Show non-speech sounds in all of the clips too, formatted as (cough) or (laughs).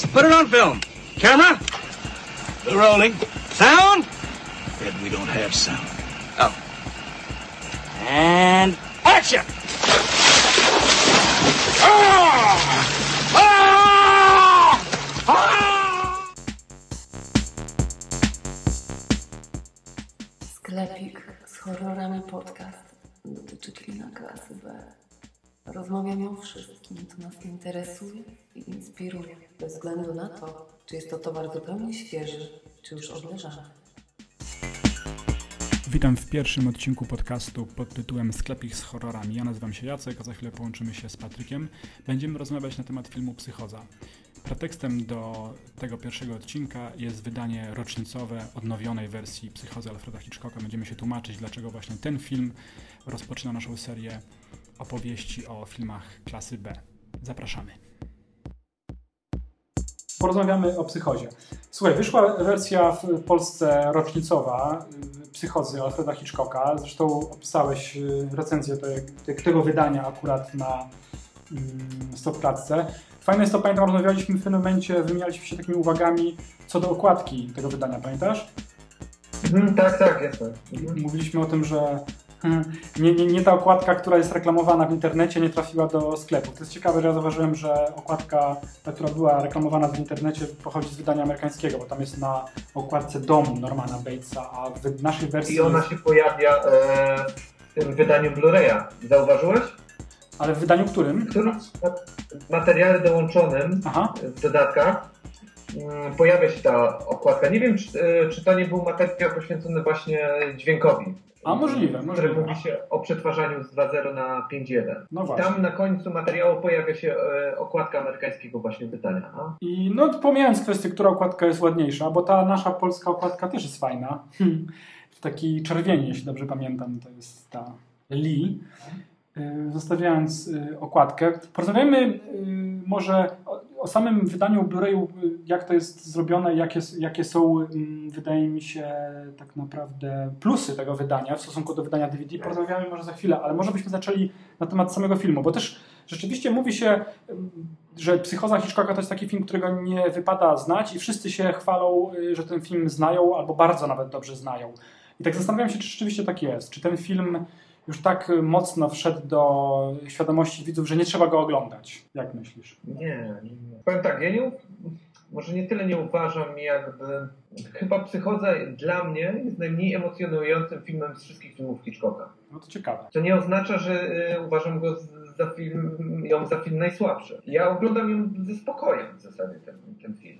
Let's put it on film. Camera, We're rolling. sound, Ed, we don't have sound. oh. And action! Ah! Ah! Ah! Sklepik z horrorami podcast dotyczy kina klasy B. Rozmawiamy o wszystkim, co nas interesuje i inspiruje, bez względu na to, czy jest to towar zupełnie świeży, czy już odleżany. Witam w pierwszym odcinku podcastu pod tytułem Sklepik z horrorami. Ja nazywam się Jacek, a za chwilę połączymy się z Patrykiem. Będziemy rozmawiać na temat filmu Psychoza. Pretekstem do tego pierwszego odcinka jest wydanie rocznicowe odnowionej wersji Psychozy Alfreda Hitchcocka. Będziemy się tłumaczyć, dlaczego właśnie ten film rozpoczyna naszą serię opowieści o filmach klasy B. Zapraszamy. Porozmawiamy o psychozie. Słuchaj, wyszła wersja w Polsce rocznicowa y, psychozy Alfreda Hitchcocka. Zresztą opisałeś y, recenzję te- te- tego wydania akurat na mm, stopklatce. Fajne jest to, pamiętam, rozmawialiśmy w pewnym momencie, wymienialiśmy się takimi uwagami co do okładki tego wydania, pamiętasz? Mhm, tak, tak, jestem. Mhm. Mówiliśmy o tym, że nie, nie, nie ta okładka, która jest reklamowana w internecie, nie trafiła do sklepu. To jest ciekawe, że ja zauważyłem, że okładka, ta, która była reklamowana w internecie, pochodzi z wydania amerykańskiego, bo tam jest na okładce domu Normana Batesa, a w naszej wersji. I ona się pojawia e, w tym wydaniu Blu-raya. Zauważyłeś? Ale w wydaniu którym? W materiale dołączonym Aha. w dodatkach pojawia się ta okładka. Nie wiem, czy, e, czy to nie był materiał poświęcony właśnie dźwiękowi. A możliwe, możliwe. którym mówi się o przetwarzaniu z 2.0 na 5.1. No właśnie. Tam na końcu materiału pojawia się e, okładka amerykańskiego właśnie wydania. A? I no pomijając kwestię, która okładka jest ładniejsza, bo ta nasza polska okładka też jest fajna. Hmm. W takiej czerwieni, jeśli dobrze pamiętam, to jest ta Lee. Zostawiając y, okładkę, porozmawiajmy może o, samym wydaniu Blu-rayu, y, jak to jest zrobione, jakie, jakie są, ym, wydaje mi się, tak naprawdę plusy tego wydania w stosunku do wydania DVD. Porozmawiamy może za chwilę, ale może byśmy zaczęli na temat samego filmu, bo też rzeczywiście mówi się, ym, że Psychoza Hitchcocka to jest taki film, którego nie wypada znać i wszyscy się chwalą, y, że ten film znają albo bardzo nawet dobrze znają. I tak zastanawiam się, czy rzeczywiście tak jest. Czy ten film już tak y, mocno wszedł do świadomości widzów, że nie trzeba go oglądać. Jak myślisz? Nie, nie. Powiem tak, ja nie, może nie tyle nie uważam, jakby. Chyba Psychoza dla mnie jest najmniej emocjonującym filmem z wszystkich filmów Hitchcocka. No to ciekawe. To nie oznacza, że y, uważam go za film, ją za film najsłabszy. Ja oglądam ją ze spokojem w zasadzie ten, ten film.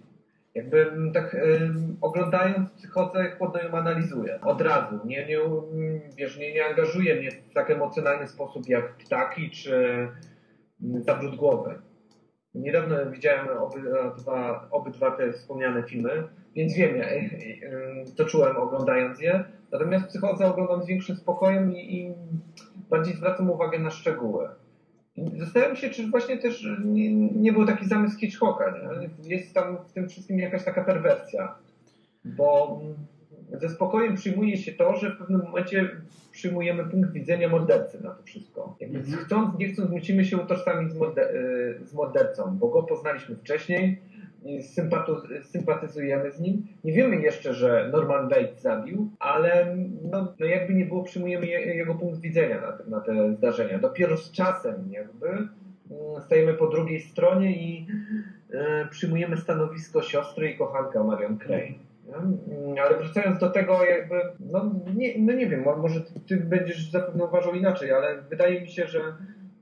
Jakby mm, tak y, oglądając psychozę chłodno ją analizuję. Od razu. Nie, nie, mm, wiesz, nie, nie angażuje mnie w tak emocjonalny sposób jak Ptaki czy mm, Zawrót Głowy. Niedawno widziałem obydwa, obydwa te wspomniane filmy, więc wiem, ja, to czułem oglądając je. Natomiast psychozę oglądam z większym spokojem i, i bardziej zwracam uwagę na szczegóły. Zastanawiam się, czy właśnie też nie, nie był taki zamysł Hitchcocka. Nie? Jest tam w tym wszystkim jakaś taka perwersja. Bo ze spokojem przyjmuje się to, że w pewnym momencie przyjmujemy punkt widzenia mordercy na to wszystko. Jakby Mhm. chcąc, nie chcąc, musimy się utożsamić z, morder- y, z mordercą, bo go poznaliśmy wcześniej, sympatyzujemy z nim. Nie wiemy jeszcze, że Norman Bates zabił, ale no, no jakby nie było, przyjmujemy je, jego punkt widzenia na te, na te zdarzenia. Dopiero z czasem jakby mm, stajemy po drugiej stronie i e, przyjmujemy stanowisko siostry i kochanka Marion Crane. Mm, Ale wracając do tego, jakby, no nie, no nie wiem, mo- może ty, ty będziesz zapewne uważał inaczej, ale wydaje mi się, że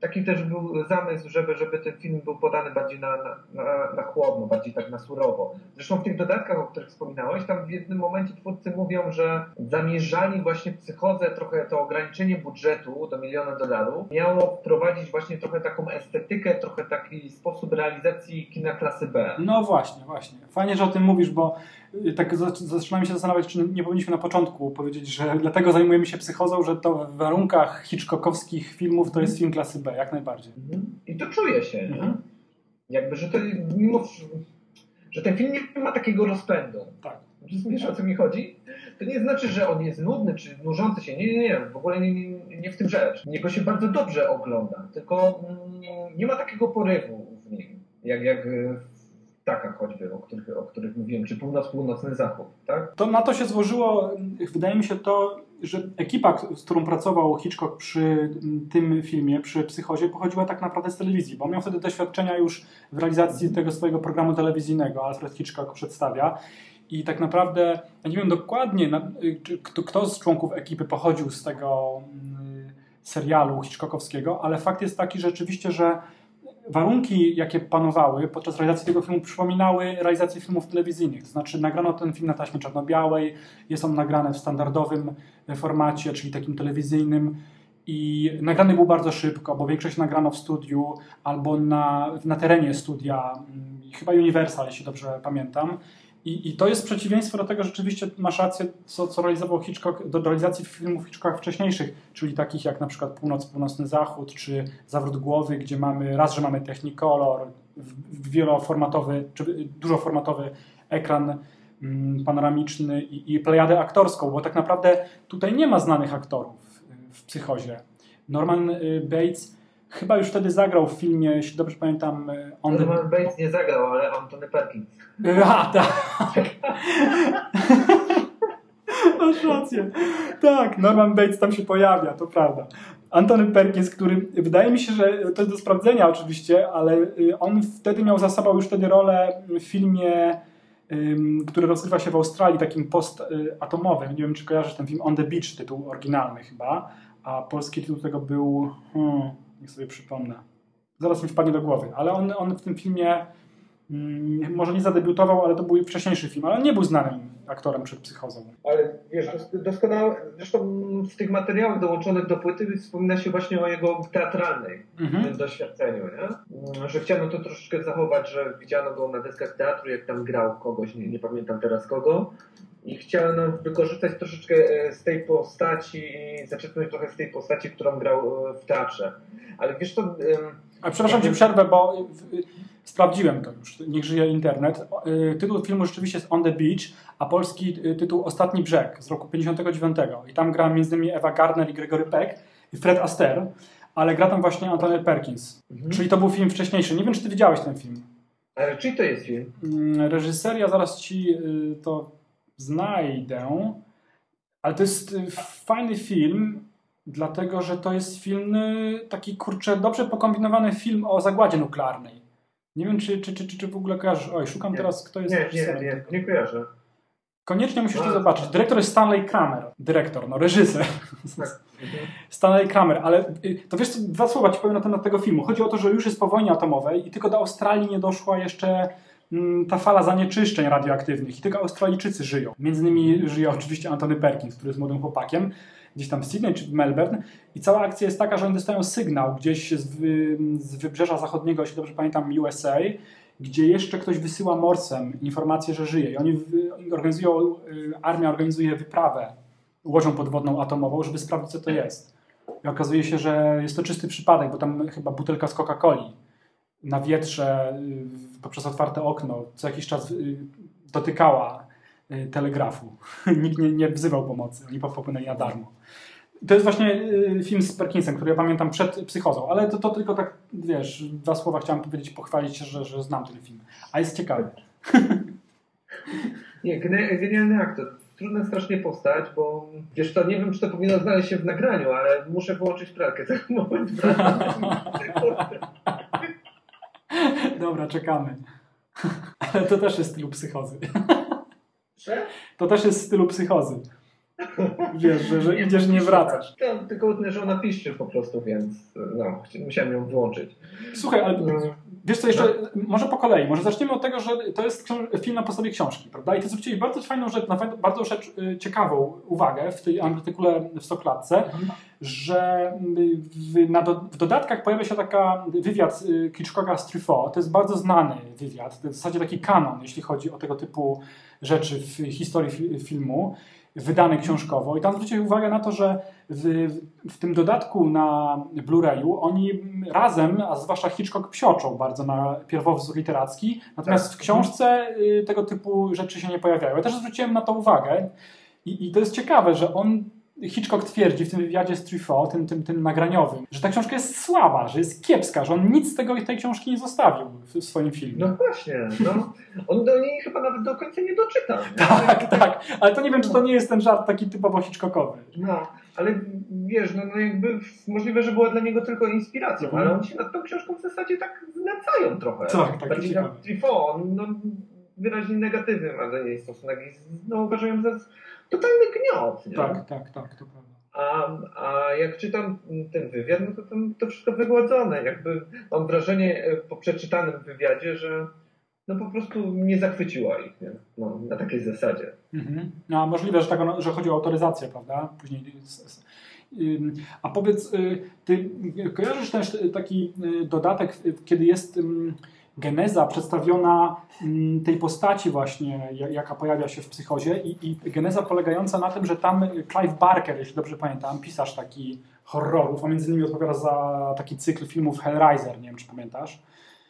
taki też był zamysł, żeby, żeby ten film był podany bardziej na, na, na, chłodno, bardziej tak na surowo. Zresztą w tych dodatkach, o których wspominałeś, tam w jednym momencie twórcy mówią, że zamierzali właśnie w psychodze trochę to ograniczenie budżetu do miliona dolarów miało wprowadzić właśnie trochę taką estetykę, trochę taki sposób realizacji kina klasy B. No właśnie, właśnie. Fajnie, że o tym mówisz, bo tak zac- zaczynamy się zastanawiać, czy nie powinniśmy na początku powiedzieć, że dlatego zajmujemy się psychozą, że to w warunkach hitchcockowskich filmów to jest film klasy B, jak najbardziej. Mhm. I to czuje się, nie? Mhm. Jakby, że to mimo, że ten film nie ma takiego rozpędu. Tak. Rozumiesz o co mi chodzi? To nie znaczy, że on jest nudny czy nużący się. Nie, nie, nie. W ogóle nie, nie, nie w tym rzecz. Niego się bardzo dobrze ogląda, tylko mm, nie ma takiego porywu w nim, jak, jak w Ptaka choćby, o których, o których mówiłem, czy Północ, Północny Zachód, tak? To na to się złożyło, wydaje mi się to, że ekipa, z którą pracował Hitchcock przy tym filmie, przy Psychozie, pochodziła tak naprawdę z telewizji, bo miał wtedy doświadczenia już w realizacji tego swojego programu telewizyjnego, Alfred Hitchcock przedstawia. I tak naprawdę, ja nie wiem dokładnie, kto, kto z członków ekipy pochodził z tego mm, serialu Hitchcockowskiego, ale fakt jest taki że rzeczywiście, że warunki, jakie panowały podczas realizacji tego filmu, przypominały realizację filmów telewizyjnych. To znaczy, nagrano ten film na taśmie czarno-białej, jest on nagrany w standardowym formacie, czyli takim telewizyjnym. I nagrany był bardzo szybko, bo większość nagrano w studiu albo na, na terenie studia, mm, chyba Universal, jeśli dobrze pamiętam. I, I, to jest przeciwieństwo do tego, rzeczywiście masz rację, co, co realizował Hitchcock, do realizacji filmów Hitchcocka wcześniejszych, czyli takich jak na przykład Północ, Północny Zachód, czy Zawrót Głowy, gdzie mamy raz, że mamy Technicolor, wieloformatowy, czy dużoformatowy ekran mm, panoramiczny i, i plejadę aktorską, bo tak naprawdę tutaj nie ma znanych aktorów w psychozie. Norman y, Bates chyba już wtedy zagrał w filmie, jeśli dobrze pamiętam, y, On Norman. Bates nie zagrał, ale Antony Perkins. A, tak. (laughs) Masz rację. Tak, Norman Bates tam się pojawia, to prawda. Antony Perkins, który wydaje mi się, że to jest do sprawdzenia oczywiście, ale y, on wtedy miał za sobą już wtedy rolę w filmie, który rozgrywa się w Australii, takim postatomowym. Nie wiem, czy kojarzysz ten film On the Beach, tytuł oryginalny chyba, a polski tytuł tego był, hmm, niech sobie przypomnę, zaraz mi wpadnie do głowy, ale on, on w tym filmie Mm, może nie zadebiutował, ale to był wcześniejszy film, ale on nie był znanym aktorem przed psychozą. Ale wiesz, doskonale, zresztą w tych materiałach dołączonych do płyty wspomina się właśnie o jego teatralnej mhm. doświadczeniu, nie? Mm, że chciano to troszeczkę zachować, że widziano go na deskach teatru, jak tam grał kogoś, nie, nie pamiętam teraz kogo, i chciano wykorzystać troszeczkę e, z tej postaci i zaczerpnąć trochę z tej postaci, którą grał e, w teatrze. Ale wiesz to... A przepraszam cię przerwę, bo Sprawdziłem to już, niech żyje internet. Tytuł filmu rzeczywiście jest On the Beach, a polski tytuł Ostatni Brzeg z roku 59. I tam gra m.in. Ewa Gardner i Gregory Peck i Fred Astaire, ale gra tam właśnie Anthony Perkins. Mhm. Czyli to był film wcześniejszy. Nie wiem, czy ty widziałeś ten film. Ale czy to jest film? Mm, reżyseria, zaraz ci to znajdę. Ale to jest fajny film, dlatego że to jest film taki, kurczę, dobrze pokombinowany film o zagładzie nuklearnej. Nie wiem, czy, czy, czy, czy, w ogóle kojarzysz. Oj, szukam nie. teraz, kto jest Nie, nie, nie, nie kojarzę. Koniecznie musisz to zobaczyć. Dyrektor jest Stanley Kramer. Dyrektor, no reżyser. Tak. Stanley Kramer, ale y, to wiesz, dwa słowa ci powiem na temat tego filmu. Chodzi o to, że już jest po wojnie atomowej i tylko do Australii nie doszła jeszcze ta fala zanieczyszczeń radioaktywnych i tylko Australijczycy żyją. Między innymi żyje oczywiście Antony Perkins, który jest młodym chłopakiem gdzieś tam w Sydney czy w Melbourne i cała akcja jest taka, że oni dostają sygnał gdzieś z, wy, z wybrzeża zachodniego, jeśli dobrze pamiętam, USA, gdzie jeszcze ktoś wysyła morsem informację, że żyje i oni organizują, y, armia organizuje wyprawę łodzią podwodną atomową, żeby sprawdzić, co to jest. I okazuje się, że jest to czysty przypadek, bo tam chyba butelka z Coca-Coli na wietrze y, poprzez otwarte okno co jakiś czas y, dotykała telegrafu. (laughs) Nikt nie, nie wzywał pomocy, oni popłynęli na darmo. To jest właśnie y, film z Perkinsem, który ja pamiętam przed psychozą, ale to, to tylko tak, wiesz, dwa słowa chciałem powiedzieć, pochwalić, że, że znam ten film. A jest ciekawy. (laughs) Nie, genialny aktor. Trudno strasznie postać, bo wiesz to, nie wiem, czy to powinno znaleźć się w nagraniu, ale muszę wyłączyć pralkę za moment. (laughs) (laughs) Dobra, czekamy. (laughs) Ale to też jest stylu psychozy. (laughs) To też jest stylu psychozy. Wiesz, że, że idziesz, nie wracasz. To, tylko żona piszczy po prostu, więc no, musiałem ją włączyć. Słuchaj, ale no. wiesz co, jeszcze no. może po kolei. Może zaczniemy od tego, że to jest film na podstawie książki, prawda? I ty zwróciłeś bardzo fajną rzecz, bardzo rzecz y, ciekawą uwagę w tej artykule w Stoklatce, mhm. że w, na do, w dodatkach pojawia się taka wywiad y, Hitchcocka z Truffaut. To jest bardzo znany wywiad. To jest w zasadzie taki kanon, jeśli chodzi o tego typu rzeczy w historii filmu wydany książkowo. I tam zwróćcie uwagę na to, że w, w tym dodatku na Blu-rayu oni razem, a zwłaszcza Hitchcock, psioczą bardzo na pierwowzór literacki, natomiast w książce y, tego typu rzeczy się nie pojawiają. Ja też zwróciłem na to uwagę i, i to jest ciekawe, że on Hitchcock twierdzi w tym wywiadzie z Truffaut, tym, tym, tym nagraniowym, że ta książka jest słaba, że jest kiepska, że on nic z tego tej książki nie zostawił w swoim filmie. No właśnie, no. On do niej chyba nawet do końca nie doczytał. Tak, tak, ale to nie wiem, czy to nie jest ten żart taki typowo Hitchcockowy. No, ale wiesz, no, no jakby możliwe, że była dla niego tylko inspiracją, Mhm. ale oni się nad tą książką w zasadzie tak znęcają trochę. Tak, tak, Bardziej Truffaut, no wyraźnie negatywny ma do niej stosunek i no, uważają za totalny gniot. Nie? Tak, tak, tak, to prawda. A, a jak czytam ten wywiad, no to tam to wszystko wygładzone. Jakby mam wrażenie e, po przeczytanym wywiadzie, że no po prostu nie zachwyciła ich nie? No, na takiej zasadzie. Mhm. No, a możliwe, że, tak, że chodzi o autoryzację, prawda? Później. s- ym, A powiedz, y, ty kojarzysz też y, taki y, dodatek, y, kiedy jest geneza przedstawiona ym, tej postaci właśnie, ja- jaka pojawia się w psychozie i, i geneza polegająca na tym, że tam Clive Barker, jeśli dobrze pamiętam, pisarz taki horrorów, a między innymi odpowiada za taki cykl filmów Hellraiser, nie wiem czy pamiętasz.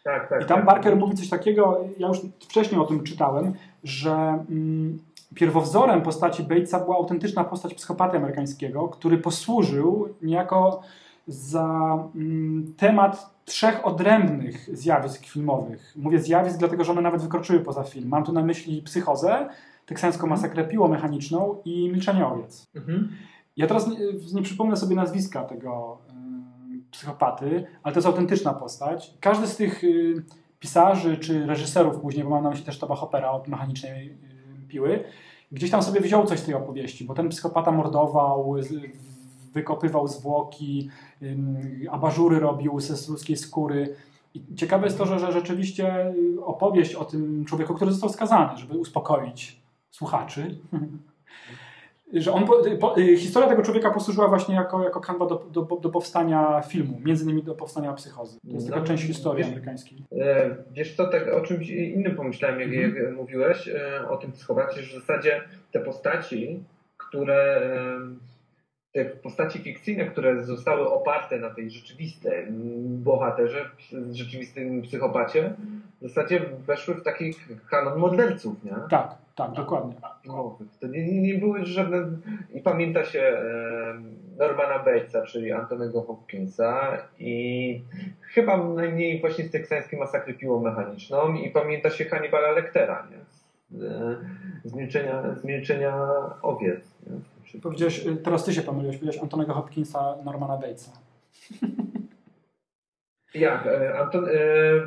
Tak, tak. I tam tak. Barker mówi coś takiego, ja już wcześniej o tym czytałem, że mm, pierwowzorem postaci Batesa była autentyczna postać psychopaty amerykańskiego, który posłużył niejako za mm, temat trzech odrębnych zjawisk filmowych. Mówię zjawisk, dlatego że one nawet wykroczyły poza film. Mam tu na myśli psychozę, teksańską masakrę piłomechaniczną i milczenie owiec. Mhm. Ja teraz nie, nie przypomnę sobie nazwiska tego y, psychopaty, ale to jest autentyczna postać. Każdy z tych y, pisarzy czy reżyserów później, bo mam na myśli też Toba Hoppera od mechanicznej y, piły, gdzieś tam sobie wziął coś z tej opowieści, bo ten psychopata mordował, wykopywał zwłoki, abażury robił ze z ludzkiej skóry. I ciekawe jest to, że, że rzeczywiście y, opowieść o tym człowieku, który został skazany, żeby uspokoić słuchaczy, (laughs) że on, po, po, y, historia tego człowieka posłużyła właśnie jako, jako kanwa do, do, do powstania filmu, między innymi do powstania psychozy. To jest No, taka część historii wiesz- amerykańskiej. E, Wiesz co, tak o czymś innym pomyślałem, jak, Mhm. jak mówiłeś e, o tym psychopacie, że w zasadzie te postaci, które te postaci fikcyjne, które zostały oparte na tej rzeczywistej mm, bohaterze, rzeczywistym psychopacie, w zasadzie weszły w taki kanon morderców, nie? Tak, tak, dokładnie. filmowych. To nie, nie, były żadne... I pamięta się Normana Batesa, czyli Antonego Hopkinsa i chyba najmniej właśnie z teksańskiej masakry piłomechaniczną i pamięta się Hannibala Lectera, nie? Z, e, z, milczenia, z milczenia owiec. Nie? Powiedziałeś, y, teraz ty się pomyliłeś, powiedziałeś Antonego Hopkinsa, Normana Batesa. (laughs) Jak? E, Anton, e,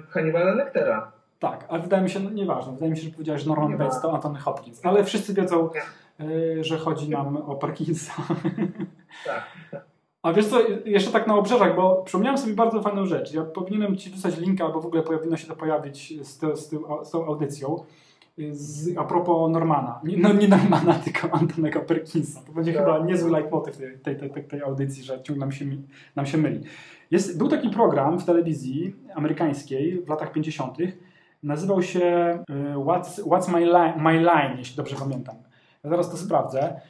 Hannibala Lectera. Tak, ale wydaje mi się, no nieważne, wydaje mi się, że powiedziałeś, że Norman Bates to Antony Hopkins. Ale wszyscy wiedzą, y, że chodzi nam o Parkinsa. (laughs) Tak. A wiesz co, jeszcze tak na obrzeżach, bo przypomniałem sobie bardzo fajną rzecz. Ja powinienem Ci wysłać linka, albo w ogóle powinno się to pojawić z, z, tym, z tą audycją. Z, a propos Normana. Nie, no nie Normana, (laughs) tylko Antonego Perkinsa. To będzie Tak. chyba niezły leitmotiv tej, tej, tej, tej, tej audycji, że ciągle nam się, nam się myli. Jest, był taki program w telewizji amerykańskiej w latach 50. Nazywał się y, What's, What's my, line, my Line, jeśli dobrze pamiętam. Ja zaraz to sprawdzę.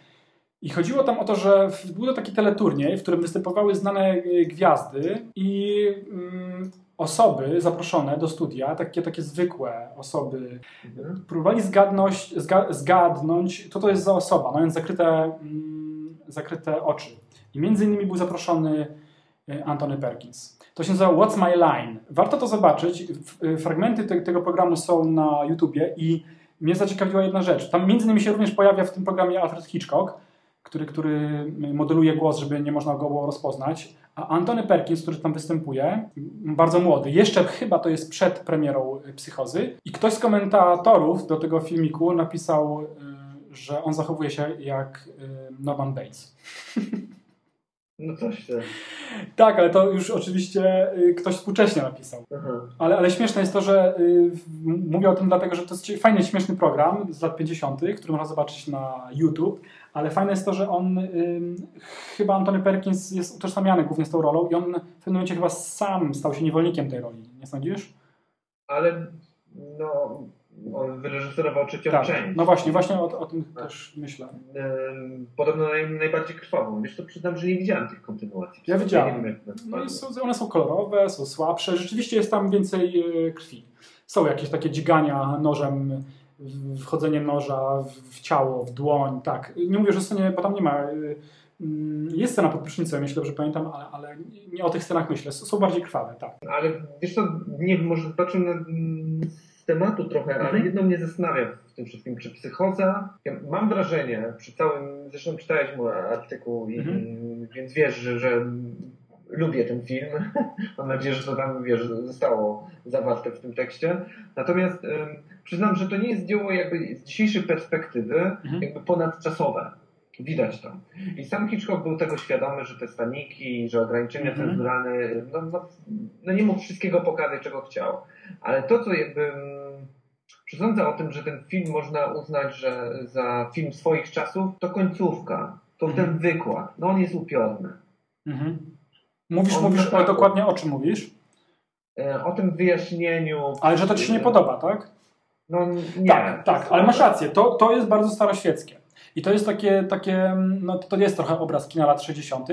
I chodziło tam o to, że był to taki teleturniej, w którym występowały znane y, gwiazdy i mm, osoby zaproszone do studia, takie, takie zwykłe osoby, Mhm. próbowali zgadnąć, zga, zgadnąć, co to jest za osoba, mając zakryte, mm, zakryte oczy. I między innymi był zaproszony y, Anthony Perkins. To się nazywa What's My Line. Warto to zobaczyć. Y, Fragmenty te, tego programu są na YouTubie i mnie zaciekawiła jedna rzecz. Tam między innymi się również pojawia w tym programie Alfred Hitchcock, który, który modeluje głos, żeby nie można go było rozpoznać. A Antony Perkins, który tam występuje, bardzo młody, jeszcze chyba to jest przed premierą y, Psychozy. I ktoś z komentatorów do tego filmiku napisał, y, że on zachowuje się jak y, Norman Bates. (laughs) No coś ty. Tak, ale to już oczywiście ktoś współcześnie napisał. Ale, ale śmieszne jest to, że mówię o tym dlatego, że to jest fajny, śmieszny program z lat 50., który można zobaczyć na YouTube, ale fajne jest to, że on, ym, chyba Antony Perkins jest utożsamiany głównie z tą rolą i on w pewnym momencie chyba sam stał się niewolnikiem tej roli, nie sądzisz? Ale no, on wyreżyserował trzecią Tak, część. no właśnie, właśnie o, o tym też myślę. Podobno naj, najbardziej krwawą. Wiesz, to przyznam, że nie widziałem tych kontynuacji. Ja widziałem. Wiem, No i są, one są kolorowe, są słabsze, rzeczywiście jest tam więcej y, krwi. Są jakieś takie dzigania nożem, wchodzenie noża w, ciało, w dłoń, tak. Nie mówię, że scenie, bo tam nie ma y, mm, jest scena pod prysznicem, jeśli dobrze pamiętam, ale, ale nie o tych scenach myślę. Są bardziej krwawe, tak. Ale wiesz co, nie wiem, może patrzę na, mm, z tematu trochę, ale Mhm. jedno mnie zastanawia w tym wszystkim, czy psychoza, ja mam wrażenie, przy całym, zresztą czytałeś mój artykuł, i, Mhm. więc wiesz, że, że lubię ten film, (laughs) mam nadzieję, że to tam, wiesz, zostało zawarte w tym tekście, natomiast przyznam, że to nie jest dzieło jakby z dzisiejszej perspektywy Mhm. jakby ponadczasowe. Widać to. I sam Hitchcock był tego świadomy, że te staniki, że ograniczenia Mhm. cenzuralne, no, no, no nie mógł wszystkiego pokazać, czego chciał. Ale to, co jakby mm, przesądza o tym, że ten film można uznać że za film swoich czasów, to końcówka, to Mhm. ten wykład. No on jest upiorny. Mhm. Mówisz, On mówisz naprawdę- dokładnie o czym mówisz, E, O tym wyjaśnieniu. ale że to ci się nie podoba, tak? No nie. Tak, tak, ale masz rację, to, to jest bardzo staroświeckie. I to jest takie, takie no to jest trochę obraz kina lat 60.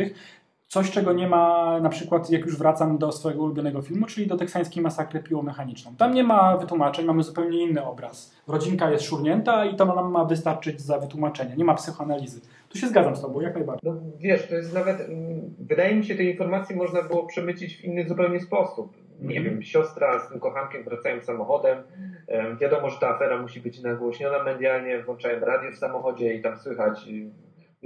Coś, czego nie ma na przykład, jak już wracam do swojego ulubionego filmu, czyli do teksańskiej masakry piłomechaniczną. Tam nie ma wytłumaczeń, mamy zupełnie inny obraz. Rodzinka jest szurnięta i to nam ma wystarczyć za wytłumaczenie. Nie ma psychoanalizy. Tu się zgadzam z tobą, jak najbardziej. No wiesz, to jest nawet, mm, wydaje mi się, tej informacji można było przemycić w inny zupełnie sposób. Nie Mhm. wiem, siostra z tym kochankiem wracają samochodem, em, wiadomo, że ta afera musi być nagłośniona medialnie, włączają radio w samochodzie i tam słychać,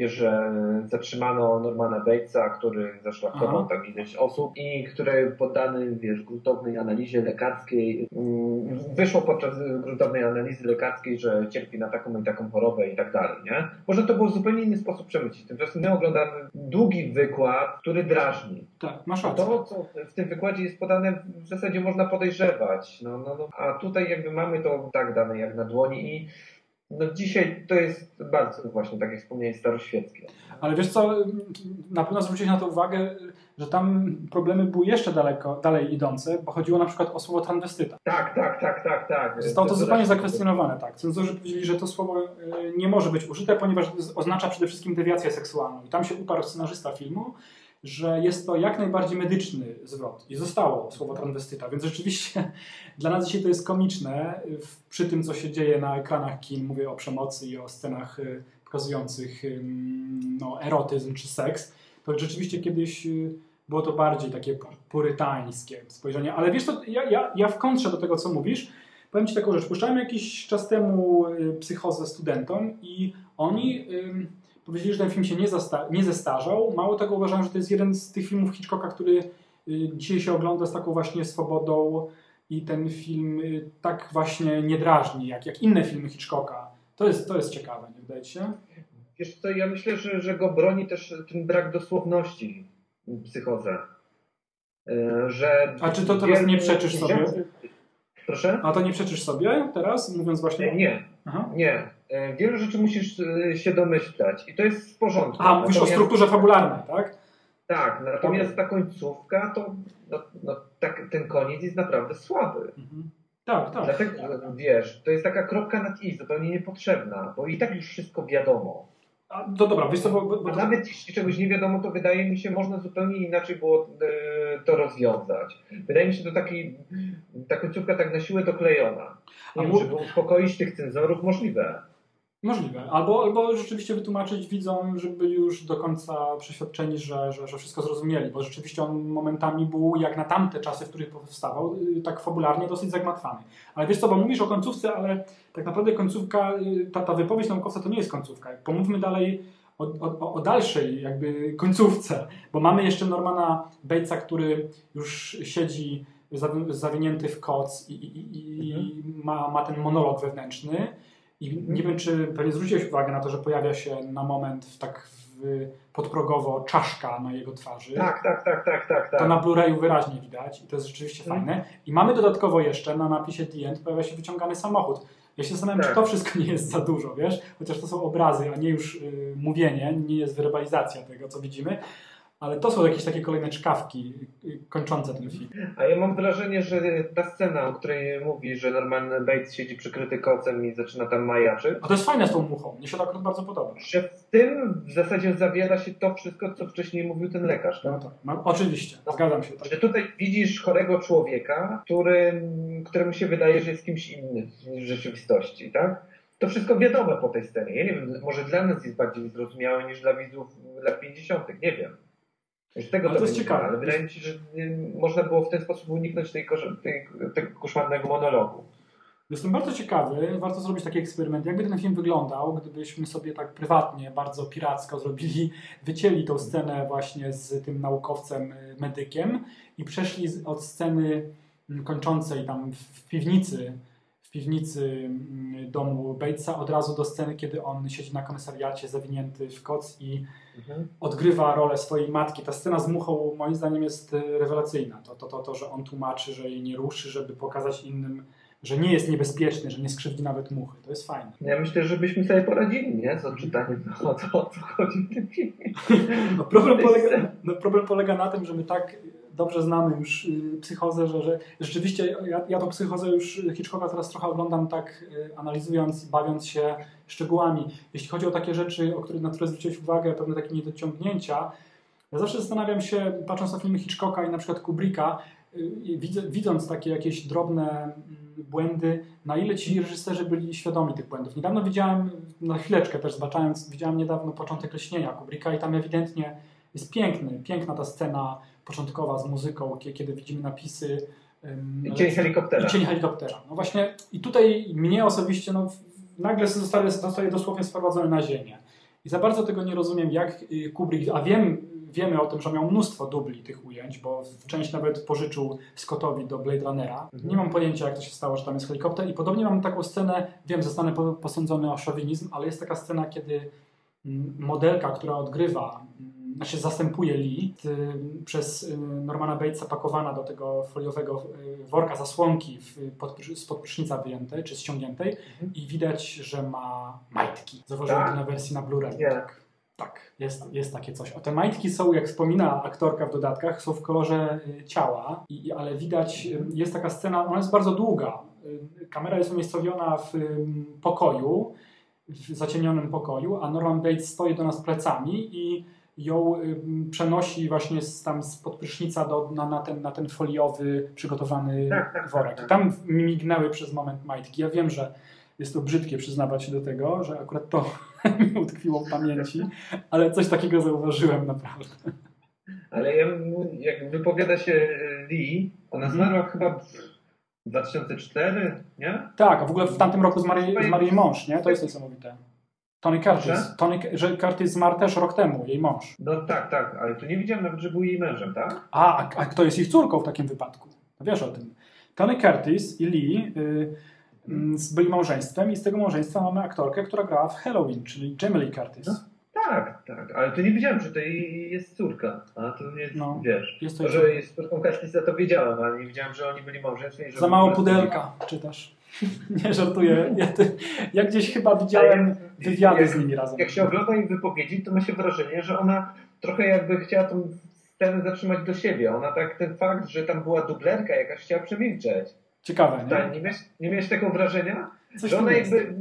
że zatrzymano Normana Batesa, który zaszlachtował tam ileś osób i który poddany, wiesz, gruntownej analizie lekarskiej, mm, wyszło podczas gruntownej analizy lekarskiej, że cierpi na taką i taką chorobę i tak dalej, nie? Można to było w zupełnie inny sposób przemycić. Tymczasem my oglądamy długi wykład, który drażni. Tak, masz rację. to, co w tym wykładzie jest podane, w zasadzie można podejrzewać. No, no, no. A tutaj jakby mamy to tak dane jak na dłoni i no dzisiaj to jest bardzo właśnie, tak jak wspomniałeś, staroświeckie. Ale wiesz co, na pewno zwróciłeś na to uwagę, że tam problemy były jeszcze daleko, dalej idące, bo chodziło na przykład o słowo transwestyta. Tak, tak, tak, tak, tak. Zostało to To zupełnie zakwestionowane, tak. Cenzorzy powiedzieli, że to słowo e, nie może być użyte, ponieważ oznacza przede wszystkim dewiację seksualną. I tam się uparł scenarzysta filmu, że jest to jak najbardziej medyczny zwrot. I zostało słowo transwestyta, więc rzeczywiście (laughs) dla nas dzisiaj to jest komiczne przy tym, co się dzieje na ekranach kin. Mówię o przemocy i o scenach e, pokazujących no, erotyzm czy seks. To rzeczywiście kiedyś e, było to bardziej takie purytańskie spojrzenie. Ale wiesz co, ja, ja, ja w kontrze do tego, co mówisz, Powiem Ci taką rzecz. Puszczałem jakiś czas temu y, psychozę studentom i oni powiedzieli, że ten film się nie, zasta- nie zestarzał. Mało tego uważam, że to jest jeden z tych filmów Hitchcocka, który y, dzisiaj się ogląda z taką właśnie swobodą i ten film y, tak właśnie nie drażni, jak, jak inne filmy Hitchcocka. To jest, to jest ciekawe, nie wydaje się? Wiesz co, ja myślę, że, że go broni też ten brak dosłowności psychoza. E, Że A czy to teraz nie przeczysz sobie? Proszę? A to nie przeczysz sobie teraz, mówiąc właśnie... Nie, Aha. nie. E, Wiele rzeczy musisz e, się domyślać i to jest w porządku. A, mówisz o Natomiast- strukturze fabularnej, tak? Tak, natomiast ta końcówka to no, no, tak, ten koniec jest naprawdę słaby. Mhm. Tak, tak. Dlatego, wiesz, to jest taka kropka nad i, zupełnie niepotrzebna, bo i tak już wszystko wiadomo. A, to dobra, wiesz co, bo, bo, nawet jeśli czegoś nie wiadomo, to wydaje mi się, można zupełnie inaczej było e, to rozwiązać. Wydaje mi się, to taki, ta końcówka tak na siłę doklejona. Nie A wiem, żeby uspokoić tych cenzorów, możliwe. Możliwe. Albo, albo rzeczywiście wytłumaczyć widzom, żeby byli już do końca przeświadczeni, że, że, że wszystko zrozumieli, bo rzeczywiście on momentami był, jak na tamte czasy, w których powstawał, y, tak fabularnie dosyć zagmatwany. Ale wiesz co, bo mówisz o końcówce, ale tak naprawdę końcówka, y, ta, ta wypowiedź naukowca to nie jest końcówka. Pomówmy dalej o, o, o dalszej jakby końcówce, bo mamy jeszcze Normana Batesa, który już siedzi zawi- zawinięty w koc i, i, i, i ma, ma ten monolog wewnętrzny. I nie wiem, czy pewnie zwróciłeś uwagę na to, że pojawia się na moment w tak w, podprogowo czaszka na jego twarzy. Tak, tak, tak, tak, tak. tak. To na Blu-rayu wyraźnie widać i to jest rzeczywiście Mhm. fajne. I mamy dodatkowo jeszcze na napisie The End pojawia się wyciągany samochód. Ja się zastanawiam, Tak. czy to wszystko nie jest za dużo, wiesz? Chociaż to są obrazy, a nie już y, mówienie, nie jest werbalizacja tego, co widzimy. Ale to są jakieś takie kolejne czkawki y, kończące ten film. A ja mam wrażenie, że ta scena, o której mówi, że Norman Bates siedzi przykryty kocem i zaczyna tam majaczyć, A to jest fajne z tą muchą. Mnie się to akurat bardzo podoba. że w tym w zasadzie zawiera się to wszystko, co wcześniej mówił ten lekarz. Tak? No tak, no, oczywiście, zgadzam się. Tak. Że tutaj widzisz chorego człowieka, który, któremu się wydaje, że jest kimś innym w rzeczywistości, tak? to wszystko wiadome po tej scenie. Ja nie wiem, może dla nas jest bardziej zrozumiałe niż dla widzów lat 50., nie wiem. Z tego Ale to jest ciekawe. Ale wydaje mi się, że nie, można było w ten sposób uniknąć tej, tej, tego koszmarnego monologu. Jestem bardzo ciekawy, warto zrobić taki eksperyment, jakby ten film wyglądał, gdybyśmy sobie tak prywatnie, bardzo piracko zrobili, wycięli tą scenę właśnie z tym naukowcem, y, medykiem i przeszli od sceny mm, kończącej tam w piwnicy, w piwnicy mm, domu Batesa od razu do sceny, kiedy on siedzi na komisariacie zawinięty w koc i odgrywa rolę swojej matki. Ta scena z muchą moim zdaniem jest y, rewelacyjna. To, to, to, to, że on tłumaczy, że jej nie ruszy, żeby pokazać innym, że nie jest niebezpieczny, że nie skrzywdzi nawet muchy. To jest fajne. Ja myślę, że byśmy sobie poradzili, nie? Z odczytaniem o co, o co chodzi w tym filmie. No, problem, polega, no, problem polega na tym, że my tak dobrze znamy już y, psychozę, że, że rzeczywiście ja, ja tą psychozę już Hitchcocka teraz trochę oglądam tak y, analizując, bawiąc się szczegółami. Jeśli chodzi o takie rzeczy, o które, na które zwróciłeś uwagę, pewne takie niedociągnięcia, ja zawsze zastanawiam się, patrząc na filmy Hitchcocka i na przykład Kubricka, y, widząc takie jakieś drobne mm, błędy, na ile ci reżyserzy byli świadomi tych błędów. Niedawno widziałem, na chwileczkę też zbaczając, widziałem niedawno początek Leśnienia Kubricka i tam ewidentnie jest piękny, piękna ta scena początkowa z muzyką, kie- kiedy widzimy napisy. I cień helikoptera. I cień helikoptera. No właśnie, i tutaj mnie osobiście no, nagle zostaje, zostaje dosłownie sprowadzony na ziemię. I za bardzo tego nie rozumiem, jak y, Kubrick, a wiem, wiemy o tym, że miał mnóstwo dubli tych ujęć, bo część nawet pożyczył Scottowi do Blade Runnera. Nie mam pojęcia, jak to się stało, że tam jest helikopter. I podobnie mam taką scenę, wiem, zostanę po- posądzony o szowinizm, ale jest taka scena, kiedy mm, modelka, która odgrywa, mm, znaczy zastępuje Lee, y, przez y, Normana Batesa pakowana do tego foliowego y, worka zasłonki spod prysznica wyjętej, czy ściągniętej i widać, że ma majtki. Zauważyłem Tak? to na wersji na Blu-ray. Tak. Tak, jest, jest takie coś. O, te majtki są, jak wspomina aktorka w dodatkach, są w kolorze ciała, i, ale widać, jest taka scena, ona jest bardzo długa. Kamera jest umiejscowiona w y, pokoju, w zacienionym pokoju, a Norman Bates stoi do nas plecami i ją przenosi właśnie z, tam z prysznica do, na, na, ten, na ten foliowy, przygotowany Tak, tak, worek. tak, tam mi mignęły przez moment majtki. Ja wiem, że jest to brzydkie przyznawać się do tego, że akurat to (laughs) mi utkwiło w pamięci, ale coś takiego zauważyłem naprawdę. Ale ja, jak wypowiada się Lee, ona Mhm. zmarła chyba w 2004, nie? Tak, a w ogóle w tamtym roku zmarł, zmarł jej mąż, nie? To jest niesamowite. Tony Curtis. Tony, że Curtis zmarł też rok temu, jej mąż. No tak, tak, ale tu nie widziałem nawet, że był jej mężem, tak? A, a, a kto jest ich córką w takim wypadku? No Wiesz o tym. Tony Curtis i Lee y, mm, byli małżeństwem i z tego małżeństwa mamy aktorkę, która grała w Halloween, czyli Jamie Lee Curtis. No. Tak, tak, ale tu nie wiedziałem, że to jest córka. A to jest, No. wiesz, Jest to że jest córką Curtisa to wiedziałem, ale nie wiedziałem, że oni byli małżeństwem. Za mało pudelka czytasz. (laughs) Nie żartuję. Ja, ty, ja gdzieś chyba widziałem wywiady z nimi razem. Jak się ogląda jej wypowiedzi, to ma się wrażenie, że ona trochę jakby chciała tą scenę zatrzymać do siebie. Ona tak, ten fakt, że tam była dublerka jakaś chciała przemilczeć. Ciekawe, Tak, nie? nie, miałeś, nie miałeś tego wrażenia? Coś że ona jakby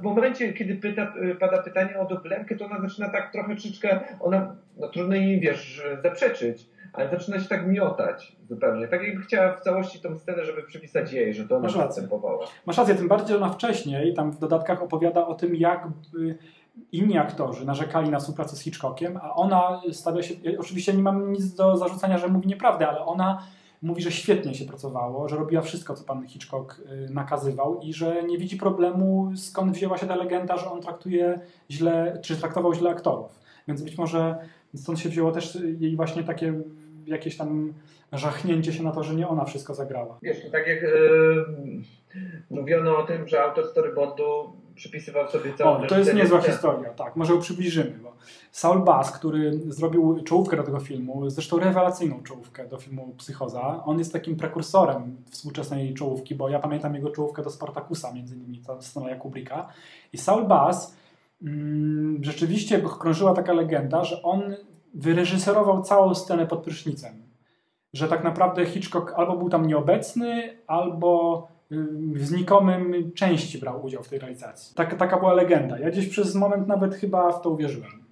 w momencie, kiedy pyta, pada pytanie o dublerkę, to ona zaczyna tak trochę troszeczkę, ona, no trudno jej, wiesz, zaprzeczyć, ale zaczyna się tak miotać zupełnie. Tak jakby chciała w całości tą scenę, żeby przypisać jej, że to ona Masz rację. występowała. Masz rację, tym bardziej, że ona wcześniej, tam w dodatkach opowiada o tym, jak y, inni aktorzy narzekali na współpracę z Hitchcockiem, a ona stawia się, ja oczywiście nie mam nic do zarzucenia, że mówi nieprawdę, ale ona mówi, że świetnie się pracowało, że robiła wszystko, co pan Hitchcock y, nakazywał i że nie widzi problemu, skąd wzięła się ta legenda, że on traktuje źle, czy traktował źle aktorów. Więc być może stąd się wzięło też jej właśnie takie jakieś tam żachnięcie się na to, że nie ona wszystko zagrała. Wiesz, to tak jak e, mówiono o tym, że autor storyboardu przypisywał sobie całą O, to jest niezła historia, tak, może ją przybliżymy. Bo Saul Bass, który zrobił czołówkę do tego filmu, zresztą rewelacyjną czołówkę do filmu Psychoza, on jest takim prekursorem współczesnej czołówki, bo ja pamiętam jego czołówkę do Spartakusa, między innymi, to Stanleya Kubricka. I Saul Bass mm, rzeczywiście krążyła taka legenda, że on wyreżyserował całą scenę pod prysznicem. Że tak naprawdę Hitchcock albo był tam nieobecny, albo y, w znikomym części brał udział w tej realizacji. Tak, taka była legenda. Ja gdzieś przez moment nawet chyba w to uwierzyłem. (laughs)